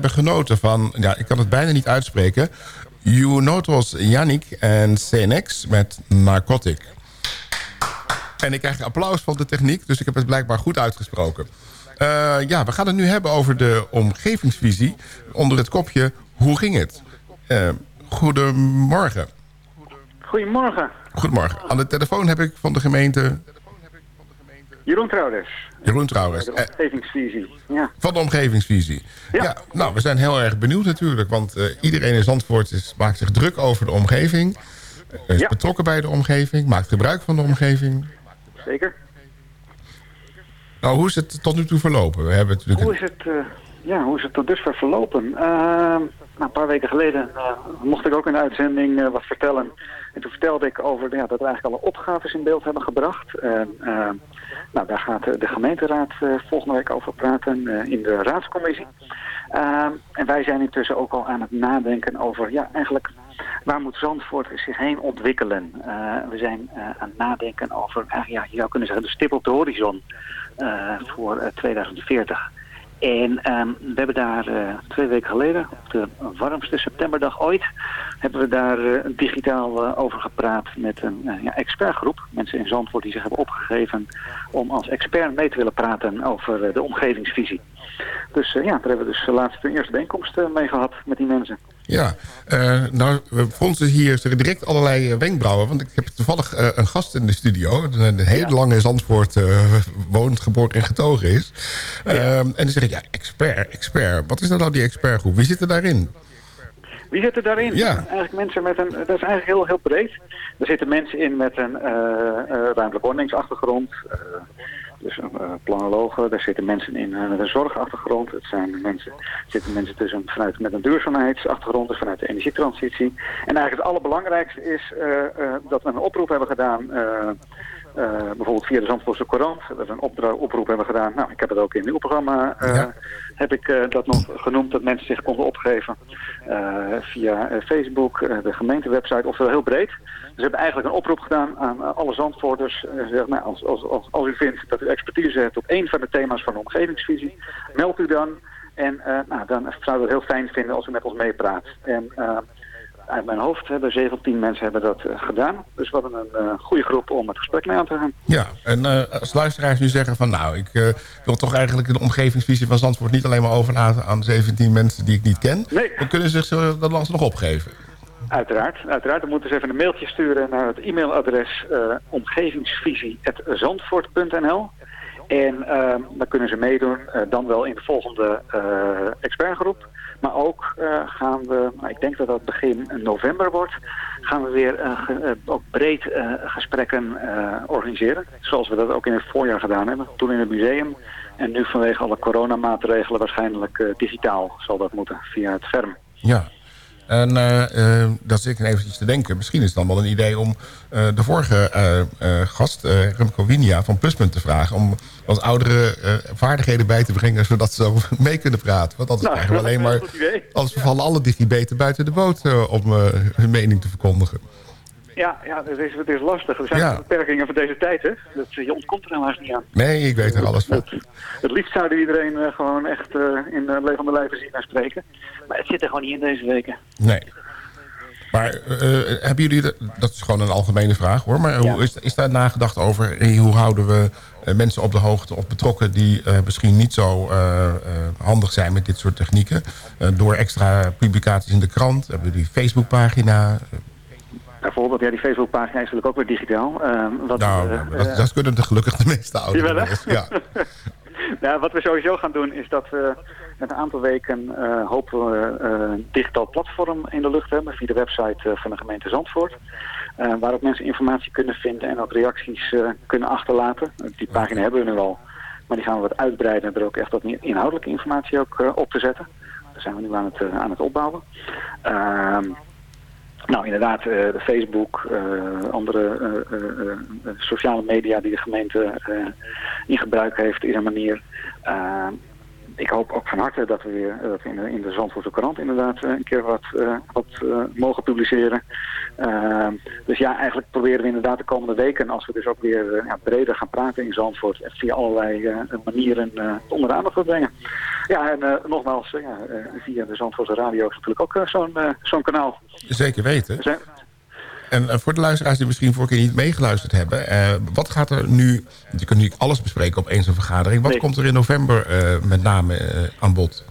Speaker 12: Hebben genoten van, ja, ik kan het bijna niet uitspreken... Unotos Yannick en CNX met Narcotic. En ik krijg applaus van de techniek, dus ik heb het blijkbaar goed uitgesproken. Eh, ja, we gaan het nu hebben over de omgevingsvisie onder het kopje Hoe ging het? Eh, goedemorgen.
Speaker 16: Goedemorgen.
Speaker 12: Goedemorgen. Aan de telefoon heb ik van de gemeente
Speaker 16: Jeroen Trouders.
Speaker 12: Jeroen Trouwens.
Speaker 16: De omgevingsvisie. Ja.
Speaker 12: Van de omgevingsvisie. Ja. nou, we zijn heel erg benieuwd natuurlijk. Want eh, iedereen in Zandvoort is, maakt zich druk over de omgeving. Is
Speaker 16: Ja.
Speaker 12: betrokken bij de omgeving. Maakt gebruik van de omgeving.
Speaker 16: Zeker.
Speaker 12: Nou, hoe is het tot nu toe verlopen? We hebben natuurlijk...
Speaker 16: Hoe is het, eh, ja, hoe is het tot dusver verlopen? Eh, nou, een paar weken geleden eh, mocht ik ook in de uitzending eh, wat vertellen. En toen vertelde ik over ja, dat we eigenlijk alle opgaves in beeld hebben gebracht. En, eh, nou, daar gaat de gemeenteraad eh, volgende week over praten eh, in de raadscommissie. Eh, en wij zijn intussen ook al aan het nadenken over, ja, eigenlijk waar moet Zandvoort zich heen ontwikkelen? Eh, we zijn eh, aan het nadenken over, ja, je zou kunnen zeggen, de stip op de horizon eh, voor eh, 2040. En ehm, we hebben daar eh, twee weken geleden, op de warmste septemberdag ooit, hebben we daar eh, digitaal eh, over gepraat met een ja, expertgroep. Mensen in Zandvoort die zich hebben opgegeven om als expert mee te willen praten over de omgevingsvisie. Dus ja, daar hebben we dus de laatste eerste bijeenkomst mee gehad met die mensen.
Speaker 12: Ja, eh, nou, we fronsen hier direct allerlei eh, wenkbrauwen. Want ik heb toevallig eh, een gast in de studio. Een, een heel lang in Zandvoort woont, geboren en getogen is. Ehm, en dan zeg ik, ja, expert, expert. Wat is dat nou die expertgroep? Wie zit er daarin?
Speaker 16: Wie zit er daarin?
Speaker 12: Ja.
Speaker 16: Eigenlijk mensen met een, dat is eigenlijk heel, heel breed. Er zitten mensen in met een ruimtelijke ordeningsachtergrond. Eh, dus een uh, planologen. Daar zitten mensen in eh, met een zorgachtergrond. Het zijn mensen, zitten mensen tussen vanuit met een duurzaamheidsachtergrond, dus vanuit de energietransitie. En eigenlijk het allerbelangrijkste is eh, eh, dat we een oproep hebben gedaan. eh, eh, bijvoorbeeld via de Zandvoortse Courant. Dat we een oproep hebben gedaan. Nou, ik heb het ook in uw programma eh, heb ik eh, dat nog genoemd. Dat mensen zich konden opgeven eh, via eh, Facebook, eh, de gemeentewebsite, of heel breed. We hebben eigenlijk een oproep gedaan aan eh, alle Zandvoorters. Eh, zeg, nou, als, als, als, als u vindt dat u expertise hebt op één van de thema's van de omgevingsvisie, meld u dan. En eh, nou, dan zouden we het heel fijn vinden als u met ons meepraat. En uit mijn hoofd hebben 17 mensen hebben dat gedaan. Dus we hadden een goede groep om het gesprek mee aan te gaan.
Speaker 12: Ja, en als luisteraars nu zeggen van... nou, ik wil toch eigenlijk de omgevingsvisie van Zandvoort... niet alleen maar overlaten aan 17 mensen die ik niet ken... dan kunnen ze zich dat nog opgeven.
Speaker 16: Uiteraard, uiteraard. Dan moeten ze even een mailtje sturen naar het e-mailadres eh omgevingsvisie.zandvoort.nl. En eh, dan kunnen ze meedoen, eh, dan wel in de volgende eh, expertgroep. Maar ook gaan we, nou, ik denk dat dat begin november wordt, gaan we weer ge- ook breed gesprekken organiseren. Zoals we dat ook in het voorjaar gedaan hebben. Toen in het museum. En nu vanwege alle coronamaatregelen waarschijnlijk digitaal zal dat moeten via het FERM.
Speaker 12: Ja. En eh, dat zit ik eventjes te denken. Misschien is het dan wel een idee om eh, de vorige gast, Remco Winia van Pluspunt te vragen... om wat oudere vaardigheden bij te brengen... zodat ze *laughs* mee kunnen praten. Want anders
Speaker 16: Nou,
Speaker 12: krijgen we alleen
Speaker 16: een
Speaker 12: maar... Anders vallen alle digibeten buiten de boot om hun mening te verkondigen.
Speaker 16: Ja, ja het, is, het is lastig. Er zijn
Speaker 12: Ja.
Speaker 16: beperkingen van deze tijd, hè? Dat, je ontkomt er helaas niet aan.
Speaker 12: Nee, ik weet er alles van.
Speaker 16: Het liefst zouden iedereen eh, gewoon echt eh, in uh, levende lijven zien en spreken. Maar het zit er gewoon niet in deze weken.
Speaker 12: Nee. Maar eh, hebben jullie, de- dat is gewoon een algemene vraag hoor, maar hoe is, is daar nagedacht over hey, hoe houden we eh, mensen op de hoogte of betrokken die eh, misschien niet zo eh, eh, handig zijn met dit soort technieken? Eh, door extra publicaties in de krant, hebben jullie Facebookpagina?
Speaker 16: Bijvoorbeeld, ja, die Facebookpagina is natuurlijk ook weer digitaal. Ehm, wat,
Speaker 12: nou,
Speaker 16: eh,
Speaker 12: dat,
Speaker 16: eh,
Speaker 12: dat kunnen de gelukkig de meeste ouderen. Wel. Ja. *laughs*
Speaker 16: nou, wat we sowieso gaan doen is dat we met een aantal weken eh, hopen we eh, een digitaal platform in de lucht hebben via de website eh, van de gemeente Zandvoort. Eh, waarop mensen informatie kunnen vinden en ook reacties eh, kunnen achterlaten. Die pagina hebben we nu al, maar die gaan we wat uitbreiden en er ook echt wat meer inhoudelijke informatie ook eh, op te zetten. Daar zijn we nu aan het, eh, aan het opbouwen. Nou, inderdaad, de Facebook, eh, andere eh, sociale media die de gemeente in gebruik heeft, is een manier. Ik hoop ook van harte dat we weer dat we in, de, in de Zandvoortse krant inderdaad eh, een keer wat, eh, wat eh, mogen publiceren. Uh, dus ja, eigenlijk proberen we inderdaad de komende weken, als we dus ook weer ja, breder gaan praten in Zandvoort, echt via allerlei manieren onder de aandacht te brengen. Ja, en nogmaals, ja, via de Zandvoortse radio is natuurlijk ook zo'n zo'n kanaal.
Speaker 12: Zeker weten. En uh, voor de luisteraars die misschien vorige keer niet meegeluisterd hebben... Uh, wat gaat er nu... Je kunt nu alles bespreken op één zo'n vergadering. Wat komt er in november uh, met name aan bod?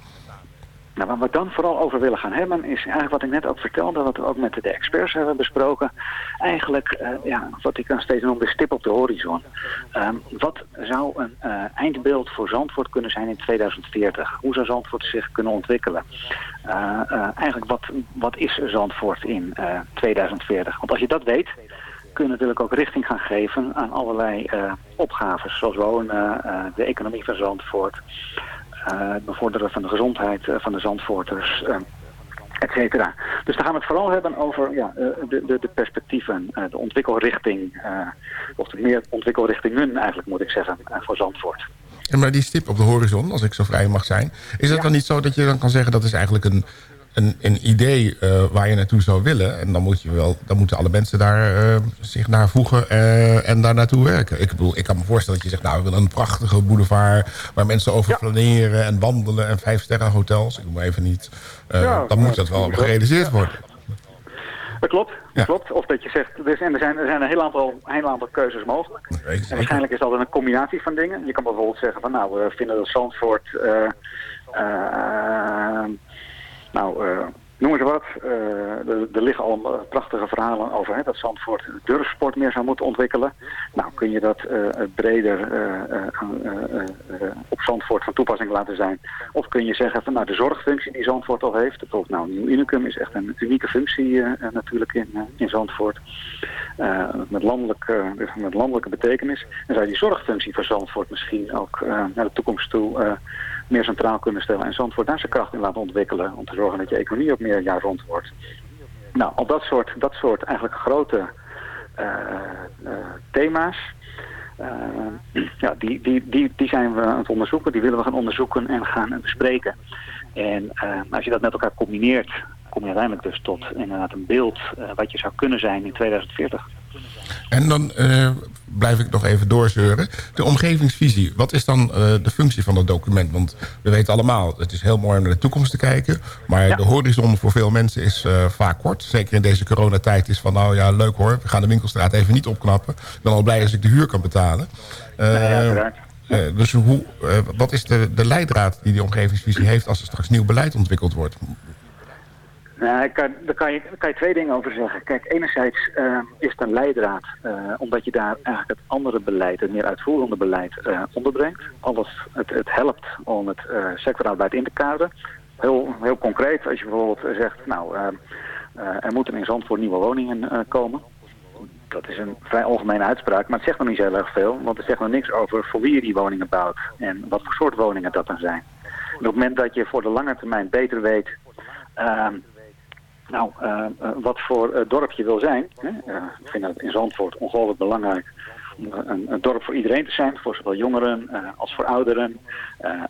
Speaker 16: Nou, waar we dan vooral over willen gaan hebben, is eigenlijk wat ik net ook vertelde, wat we ook met de experts hebben besproken. Eigenlijk, uh, ja, wat ik dan steeds noem de stip op de horizon. Um, wat zou een uh, eindbeeld voor Zandvoort kunnen zijn in 2040? Hoe zou Zandvoort zich kunnen ontwikkelen? Uh, eigenlijk, wat, wat is Zandvoort in 2040? Want als je dat weet, kun je natuurlijk ook richting gaan geven aan allerlei opgaves, zoals wonen, de economie van Zandvoort het eh, bevorderen van de gezondheid eh, van de Zandvoorters eh, et cetera. Dus dan gaan we het vooral hebben over ja, de, de, de perspectieven, de ontwikkelrichting, of de meer ontwikkelrichtingen eigenlijk moet ik zeggen, voor Zandvoort.
Speaker 12: En maar die stip op de horizon, als ik zo vrij mag zijn, is het dan niet zo dat je dan kan zeggen dat is eigenlijk een een, een idee uh, waar je naartoe zou willen. En dan, moet je wel, dan moeten alle mensen daar, uh, zich naar voegen uh, en daar naartoe werken. Ik bedoel, ik kan me voorstellen dat je zegt... nou, we willen een prachtige boulevard... waar mensen over ja. planeren en wandelen en vijf sterren hotels. Ik maar even niet. Ja, dan moet dat wel gerealiseerd worden.
Speaker 16: Dat klopt, dat klopt. Of dat je zegt, er zijn, er zijn, er zijn een heel aantal, heel aantal keuzes mogelijk. En waarschijnlijk is dat een combinatie van dingen. Je kan bijvoorbeeld zeggen van nou, we vinden dat Zandvoort... Nou, uh, noem eens wat. Uh, er, liggen al prachtige verhalen over hè, dat Zandvoort durfsport meer zou moeten ontwikkelen. Nou, kun je dat uh, breder op Zandvoort van toepassing laten zijn. Of kun je zeggen van nou, de zorgfunctie die Zandvoort al heeft. Bijvoorbeeld nou, Nieuw Unicum is echt een unieke functie natuurlijk in, in Zandvoort. met, landelijk, met landelijke betekenis. En zou je die zorgfunctie van Zandvoort misschien ook naar de toekomst toe meer centraal kunnen stellen en Zandvoort daar zijn kracht in laten ontwikkelen om te zorgen dat je economie ook meer jaar rond wordt. Nou, al dat soort, dat soort eigenlijk grote uh, uh, thema's, uh, ja, die, die, die, die zijn we aan het onderzoeken, die willen we gaan onderzoeken en gaan bespreken. En als je dat met elkaar combineert, kom je uiteindelijk dus tot inderdaad een beeld wat je zou kunnen zijn in 2040.
Speaker 12: En dan uh, blijf ik nog even doorzeuren. De omgevingsvisie, wat is dan uh, de functie van dat document? Want we weten allemaal, het is heel mooi om naar de toekomst te kijken. Maar ja. de horizon voor veel mensen is uh, vaak kort. Zeker in deze coronatijd is van, nou ja, leuk hoor. We gaan de winkelstraat even niet opknappen. Ik ben al blij als ik de huur kan betalen. Ja, dus hoe, wat is de, de leidraad die die omgevingsvisie heeft... als er straks nieuw beleid ontwikkeld wordt?
Speaker 16: Nou, daar, kan je, kan je twee dingen over zeggen. Kijk, enerzijds uh, is het een leidraad, uh, omdat je daar eigenlijk het andere beleid, het meer uitvoerende beleid, uh, onderbrengt. Alles, het, het helpt om het sectorarbeid in te kaderen. Heel, heel concreet, als je bijvoorbeeld zegt, nou, er moeten in Zandvoort nieuwe woningen komen. Dat is een vrij algemene uitspraak, maar het zegt nog niet heel erg veel. Want het zegt nog niks over voor wie je die woningen bouwt en wat voor soort woningen dat dan zijn. En op het moment dat je voor de lange termijn beter weet... Ehm, nou, uh, uh, wat voor uh, dorp je wil zijn. Hè? ik vind het in Zandvoort ongelooflijk belangrijk om een, een, dorp voor iedereen te zijn. Voor zowel jongeren als voor ouderen.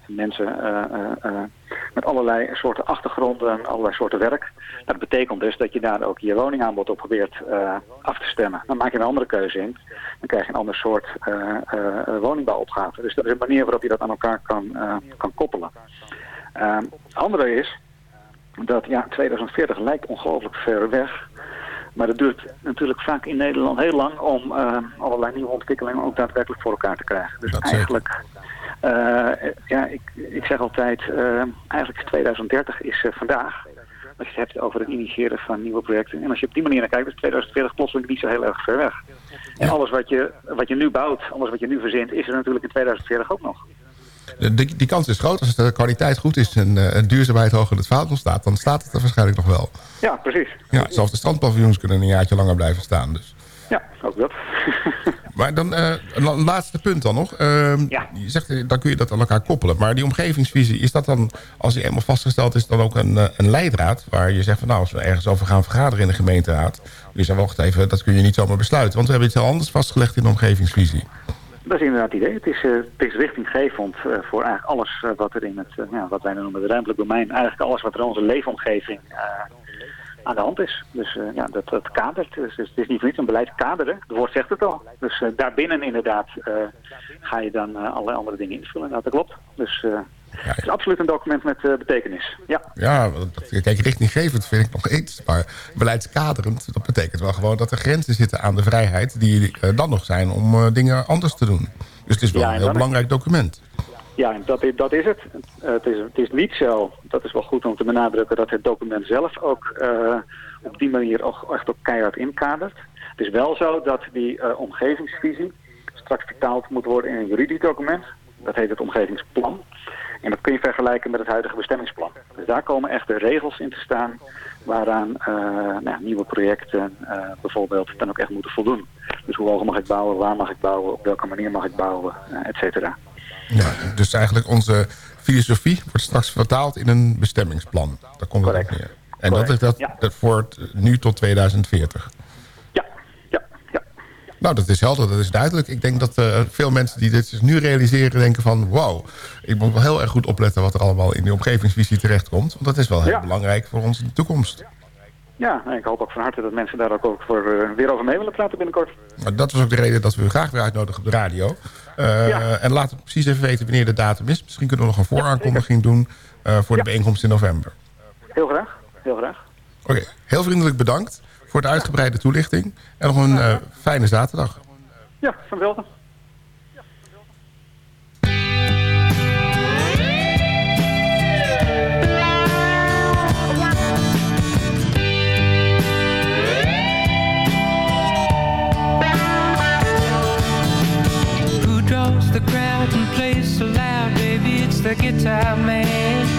Speaker 16: mensen met allerlei soorten achtergronden, allerlei soorten werk. Dat betekent dus dat je daar ook je woningaanbod op probeert af te stemmen. Dan maak je een andere keuze in. Dan krijg je een ander soort woningbouwopgave. Dus dat is een manier waarop je dat aan elkaar kan, kan koppelen. het andere is dat ja, 2040 lijkt ongelooflijk ver weg. Maar het duurt natuurlijk vaak in Nederland heel lang om uh, allerlei nieuwe ontwikkelingen ook daadwerkelijk voor elkaar te krijgen. Dus eigenlijk, uh, ja, ik, ik zeg altijd, uh, eigenlijk 2030 is vandaag. Als je het hebt over het initiëren van nieuwe projecten. En als je op die manier naar kijkt, is 2040 plotseling niet zo heel erg ver weg. En alles wat je, wat je nu bouwt, alles wat je nu verzint, is er natuurlijk in 2040 ook nog.
Speaker 12: Die, die kans is groot. Als de kwaliteit goed is en, uh, en duurzaamheid hoog in het vaandel staat... dan staat het er waarschijnlijk nog wel.
Speaker 16: Ja, precies.
Speaker 12: Ja, zelfs de strandpaviljoens kunnen een jaartje langer blijven staan. Dus.
Speaker 16: Ja, ook dat. *laughs*
Speaker 12: maar dan uh, een laatste punt dan nog. Uh, ja. Je zegt, eh, dan kun je dat aan elkaar koppelen. Maar die omgevingsvisie, is dat dan, als die eenmaal vastgesteld is... dan ook een, een leidraad waar je zegt van... nou, als we ergens over gaan vergaderen in de gemeenteraad... je zegt, wacht even, dat kun je niet zomaar besluiten. Want we hebben iets heel anders vastgelegd in de omgevingsvisie.
Speaker 16: Dat is inderdaad het idee. Het is, uh, het is richtinggevend uh, voor eigenlijk alles uh, wat er in het, ja, wat wij noemen het ruimtelijk domein, eigenlijk alles wat er in onze leefomgeving aan de hand is. Dus ja, dat, dat kadert. Dus, het is niet voor niets een beleid kaderen. Het woord zegt het al. Dus daarbinnen inderdaad ga je dan allerlei andere dingen invullen. Nou, dat klopt. Dus het is absoluut een document met uh, betekenis. Ja,
Speaker 12: ja kijk, richtinggevend vind ik nog eens. Maar beleidskaderend, dat betekent wel gewoon dat er grenzen zitten aan de vrijheid... die uh, dan nog zijn om uh, dingen anders te doen. Dus het is wel ja, een heel belangrijk is... document.
Speaker 16: Ja, dat, dat is het. het, is, het is niet zo, dat is wel goed om te benadrukken... dat het document zelf ook op die manier ook, echt ook keihard inkadert. Het is wel zo dat die omgevingsvisie straks vertaald moet worden in een juridisch document. Dat heet het omgevingsplan. En dat kun je vergelijken met het huidige bestemmingsplan. Dus daar komen echt de regels in te staan waaraan uh, nou, nieuwe projecten uh, bijvoorbeeld dan ook echt moeten voldoen. Dus hoe hoog mag ik bouwen, waar mag ik bouwen, op welke manier mag ik bouwen, uh, et cetera.
Speaker 12: Ja, dus eigenlijk onze filosofie wordt straks vertaald in een bestemmingsplan. Daar komt het neer. En Correct. dat is dat, ja. dat voor nu tot 2040. Nou, dat is helder, dat is duidelijk. Ik denk dat uh, veel mensen die dit nu realiseren denken van... wow, ik moet wel heel erg goed opletten wat er allemaal in die omgevingsvisie terechtkomt. Want dat is wel heel ja. belangrijk voor onze toekomst.
Speaker 16: Ja, ik hoop ook van harte dat mensen daar ook voor, uh, weer over mee willen praten binnenkort.
Speaker 12: Maar dat was ook de reden dat we u graag weer uitnodigen op de radio. Uh, ja. En laten we precies even weten wanneer de datum is. Misschien kunnen we nog een vooraankondiging doen voor de bijeenkomst in november.
Speaker 16: Heel graag, heel graag.
Speaker 12: Oké, okay. heel vriendelijk bedankt voor de uitgebreide toelichting. En nog een uh, fijne zaterdag.
Speaker 16: Ja, van welkom.
Speaker 10: the crowd and plays so loud, baby, it's the guitar man.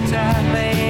Speaker 10: Guitar man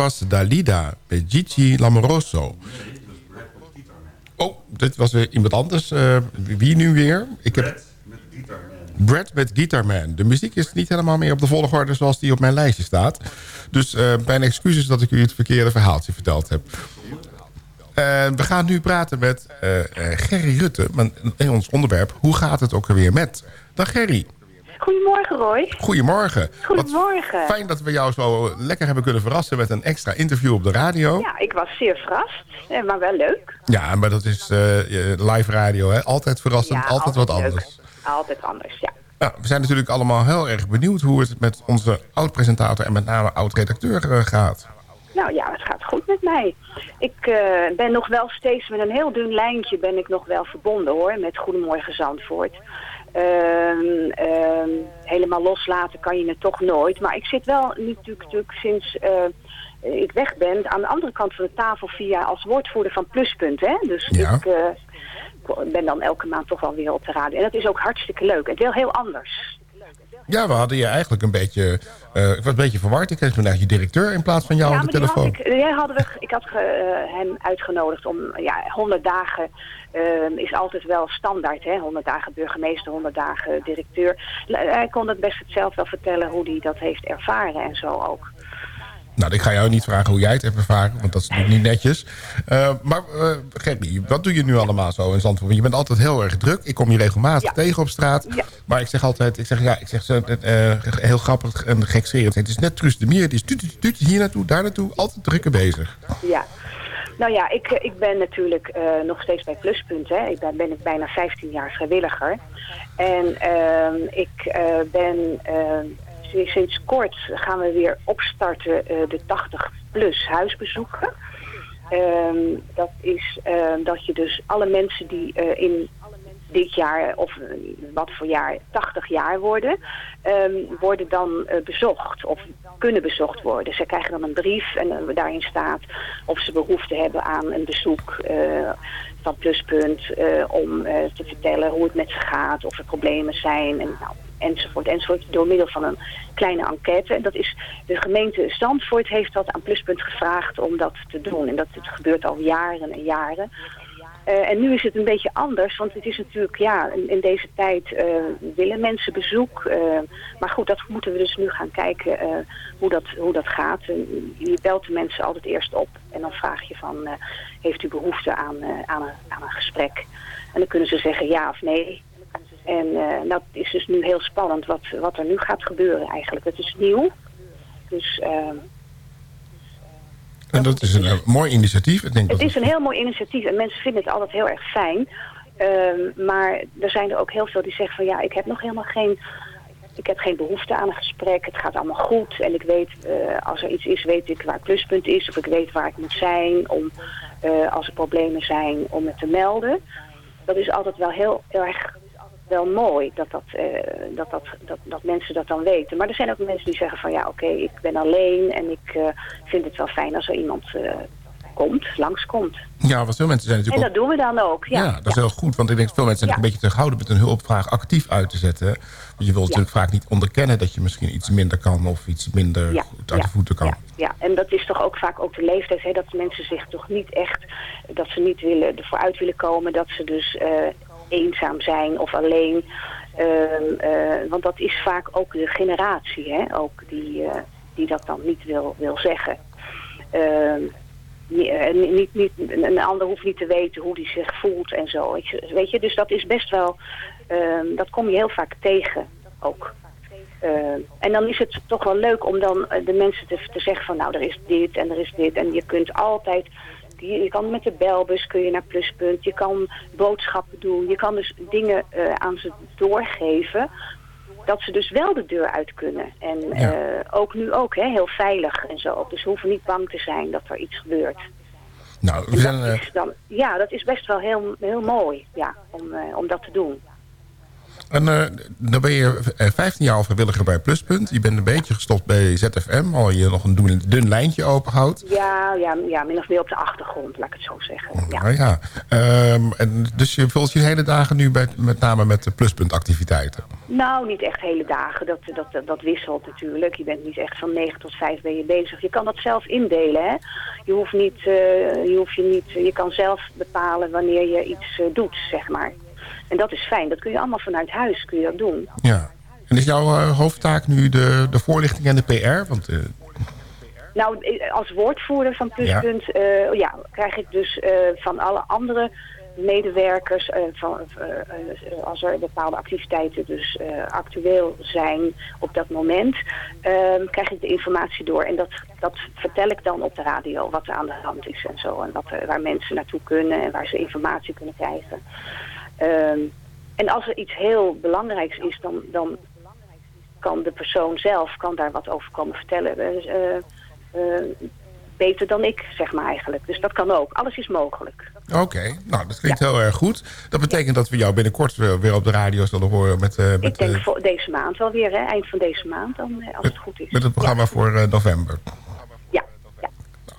Speaker 12: was Dalida met Gigi Lamoroso. Oh, dit was weer iemand anders. Eh, wie nu weer? Ik heb... Brad met Guitarman. De muziek is niet helemaal meer op de volgorde zoals die op mijn lijstje staat. Dus uh, mijn excuses dat ik u het verkeerde verhaaltje verteld heb. Uh, we gaan nu praten met Gerry Rutte. In ons onderwerp, hoe gaat het ook alweer met? Dag Gerry.
Speaker 17: Goedemorgen Roy.
Speaker 12: Goedemorgen.
Speaker 17: Goedemorgen.
Speaker 12: Wat fijn dat we jou zo lekker hebben kunnen verrassen met een extra interview op de radio.
Speaker 17: Ja, ik was zeer verrast, maar wel leuk.
Speaker 12: Ja, maar dat is live radio, hè? Altijd verrassend,
Speaker 17: ja,
Speaker 12: altijd,
Speaker 17: altijd
Speaker 12: wat
Speaker 17: leuk.
Speaker 12: anders.
Speaker 17: Altijd anders, ja.
Speaker 12: Nou, we zijn natuurlijk allemaal heel erg benieuwd hoe het met onze oud-presentator en met name oud-redacteur gaat.
Speaker 17: Nou ja, het gaat goed met mij. Ik uh, ben nog wel steeds met een heel dun lijntje ben ik nog wel verbonden hoor, met Goedemorgen Zandvoort. Uh, helemaal loslaten kan je het toch nooit. Maar ik zit wel nu natuurlijk, natuurlijk sinds uh, ik weg ben aan de andere kant van de tafel via als woordvoerder van Pluspunt. Hè? Dus
Speaker 12: Ja.
Speaker 17: ik uh, ben dan elke maand toch wel weer op de radio. En dat is ook hartstikke leuk. En heel, heel anders.
Speaker 12: Ja, we hadden je eigenlijk een beetje... eh, ik was een beetje verward. Ik kreeg eigenlijk je directeur in plaats van jou
Speaker 17: ja,
Speaker 12: aan de telefoon.
Speaker 17: Had ik, die hadden we, ik had ge- eh, hem uitgenodigd om, ja, 100 dagen eh, is altijd wel standaard, hè. 100 dagen burgemeester, 100 dagen directeur. Hij kon het best zelf wel vertellen hoe hij dat heeft ervaren en zo ook.
Speaker 12: Nou, ik ga jou niet vragen hoe jij het hebt ervaren, want dat is natuurlijk niet netjes. Eh, maar uh, Gerry, wat doe je nu allemaal zo in Zandvoort? Want je bent altijd heel erg druk. Ik kom je regelmatig tegen op straat. Maar ik zeg altijd, ik zeg, ja, ik zeg zo, uh, heel grappig en gekscherend. Het is net Truus de Mier, die is tuut, tuut, tuut, hier naartoe, daar naartoe. Altijd drukker bezig.
Speaker 17: Ja. Nou ja, ik, ik ben natuurlijk uh, nog steeds bij Pluspunt. Hè. Ik ben, ben ik bijna 15 jaar vrijwilliger. En uh, ik uh, ben sinds kort gaan we weer opstarten uh, de 80 plus huisbezoeken. Um, dat is uh, dat je dus alle mensen die uh, in dit jaar of wat voor jaar 80 jaar worden, um, worden dan bezocht of kunnen bezocht worden. Ze krijgen dan een brief en daarin staat of ze behoefte hebben aan een bezoek van Pluspunt om te vertellen hoe het met ze gaat, of er problemen zijn en nou, enzovoort, enzovoort, door middel van een kleine enquête. En dat is, de gemeente Zandvoort heeft dat aan Pluspunt gevraagd om dat te doen. En dat gebeurt al jaren en jaren. Uh, en nu is het een beetje anders, want het is natuurlijk, ja, in, deze tijd uh, willen mensen bezoek. Uh, maar goed, dat moeten we dus nu gaan kijken hoe, dat, hoe dat gaat. je belt de mensen altijd eerst op en dan vraag je van, heeft u behoefte aan, aan, een, aan een gesprek? En dan kunnen ze zeggen ja of nee. En uh, dat is dus nu heel spannend wat, wat er nu gaat gebeuren eigenlijk. Het is nieuw. Dus, uh,
Speaker 12: en dat is een uh, mooi initiatief. Ik denk
Speaker 17: het
Speaker 12: dat
Speaker 17: is een heel mooi initiatief en mensen vinden het altijd heel erg fijn. Ehm, maar er zijn er ook heel veel die zeggen van ja, ik heb nog helemaal geen... Ik heb geen behoefte aan een gesprek. Het gaat allemaal goed. En ik weet, uh, als er iets is, weet ik waar het pluspunt is. Of ik weet waar ik moet zijn. Om, als er problemen zijn, om het te melden. Dat is altijd wel heel erg wel mooi dat, dat, uh, dat, dat, dat, dat mensen dat dan weten. Maar er zijn ook mensen die zeggen van ja, oké, okay, ik ben alleen en ik uh, vind het wel fijn als er iemand uh, komt, langskomt.
Speaker 12: Ja, wat veel mensen zijn natuurlijk
Speaker 17: En dat doen we dan ook, ja.
Speaker 12: Ja, dat is heel goed, want ik denk veel mensen zijn ja. een beetje terughouden met een hulpvraag actief uit te zetten. Want je wilt natuurlijk vaak niet onderkennen dat je misschien iets minder kan of iets minder goed uit de voeten kan.
Speaker 17: Ja. ja, en dat is toch ook vaak ook de leeftijd, hè, dat mensen zich toch niet echt, dat ze niet willen, ervoor uit willen komen, dat ze dus eenzaam zijn of alleen. Uh, uh, want dat is vaak ook de generatie, hè, ook die, uh, die dat dan niet wil, wil zeggen. niet, niet, een ander hoeft niet te weten hoe die zich voelt en zo. Weet je, dus dat is best wel, dat kom je heel vaak tegen ook. en dan is het toch wel leuk om dan de mensen te, te zeggen van nou er is dit en er is dit. En je kunt altijd je, je, kan met de belbus kun je naar pluspunt. Je kan boodschappen doen. Je kan dus dingen uh, aan ze doorgeven. Dat ze dus wel de deur uit kunnen. En ja. uh, ook nu ook, hè, heel veilig en zo. Dus ze hoeven niet bang te zijn dat er iets gebeurt.
Speaker 12: Nou, we zijn,
Speaker 17: uh... dan, ja, dat is best wel heel, heel mooi ja, om, om dat te doen.
Speaker 12: En uh, dan ben je 15 jaar al vrijwilliger bij Pluspunt. Je bent een beetje gestopt bij ZFM, al je nog een dun, dun lijntje openhoudt.
Speaker 17: Ja, ja, ja, min of meer op de achtergrond, laat ik het zo zeggen. Ja.
Speaker 12: Nou ja. Um, en dus je vult je hele dagen nu bij, met name met de Pluspunt activiteiten?
Speaker 17: Nou, niet echt hele dagen. Dat, dat, dat wisselt natuurlijk. Je bent niet echt van 9 tot 5 ben je bezig. Je kan dat zelf indelen, hè. Je hoeft niet, uh, je, hoeft je niet, je kan zelf bepalen wanneer je iets uh, doet, zeg maar. En dat is fijn. Dat kun je allemaal vanuit huis kun je dat doen.
Speaker 12: Ja. En is jouw uh, hoofdtaak nu de, de voorlichting en de PR? Want, uh...
Speaker 17: Nou, als woordvoerder van Pluspunt ja. Uh, ja krijg ik dus van alle andere medewerkers, van, als er bepaalde activiteiten dus actueel zijn op dat moment, ehm, krijg ik de informatie door. En dat, dat vertel ik dan op de radio, wat er aan de hand is en zo. En wat, waar mensen naartoe kunnen en waar ze informatie kunnen krijgen. Um, en als er iets heel belangrijks is, dan, dan kan de persoon zelf kan daar wat over komen vertellen. Uh, uh, beter dan ik, zeg maar eigenlijk. Dus dat kan ook. Alles is mogelijk.
Speaker 12: Oké, okay. nou dat klinkt ja. heel erg goed. Dat betekent dat we jou binnenkort weer, op de radio zullen horen met... Uh, met
Speaker 17: ik denk voor deze maand wel weer, hè? eind van deze maand, dan, als het goed is.
Speaker 12: Met het programma ja. voor november.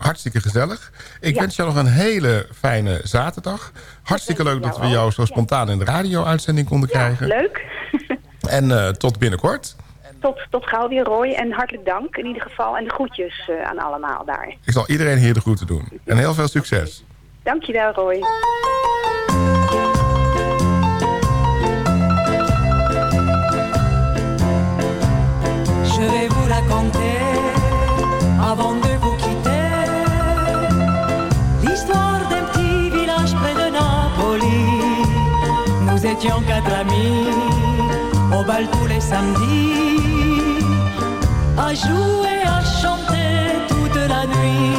Speaker 12: Hartstikke gezellig. Ik wens jou nog een hele fijne zaterdag. Hartstikke leuk dat we jou zo spontaan in de radio-uitzending konden krijgen.
Speaker 17: leuk. *laughs*
Speaker 12: en uh, tot binnenkort.
Speaker 17: Tot, tot gauw weer, Roy. En hartelijk dank in ieder geval. En de groetjes uh, aan allemaal daar.
Speaker 12: Ik zal iedereen hier de groeten doen. En heel veel succes.
Speaker 17: Dankjewel, Roy.
Speaker 18: Je vais vous raconter avant de étions quatre amis au bal tous les samedis à jouer, à chanter toute la nuit.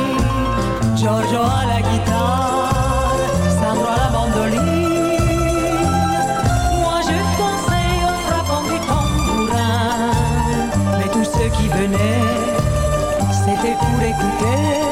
Speaker 18: Giorgio à la guitare, Sandro à la mandoline. Moi je dansais en frappant du tambourin, mais tous ceux qui venaient c'était pour écouter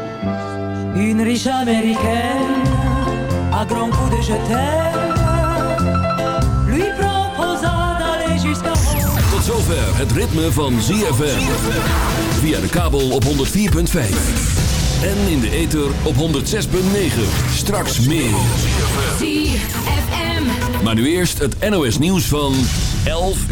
Speaker 18: une riche américaine, à grands coups de je t'aime, lui proposa d'aller jusqu'à
Speaker 8: Tot zover het ritme van ZFM. Via de kabel op 104.5. En in de ether op 106.9. Straks meer.
Speaker 19: ZFM.
Speaker 8: Maar nu eerst het NOS nieuws van 11 uur.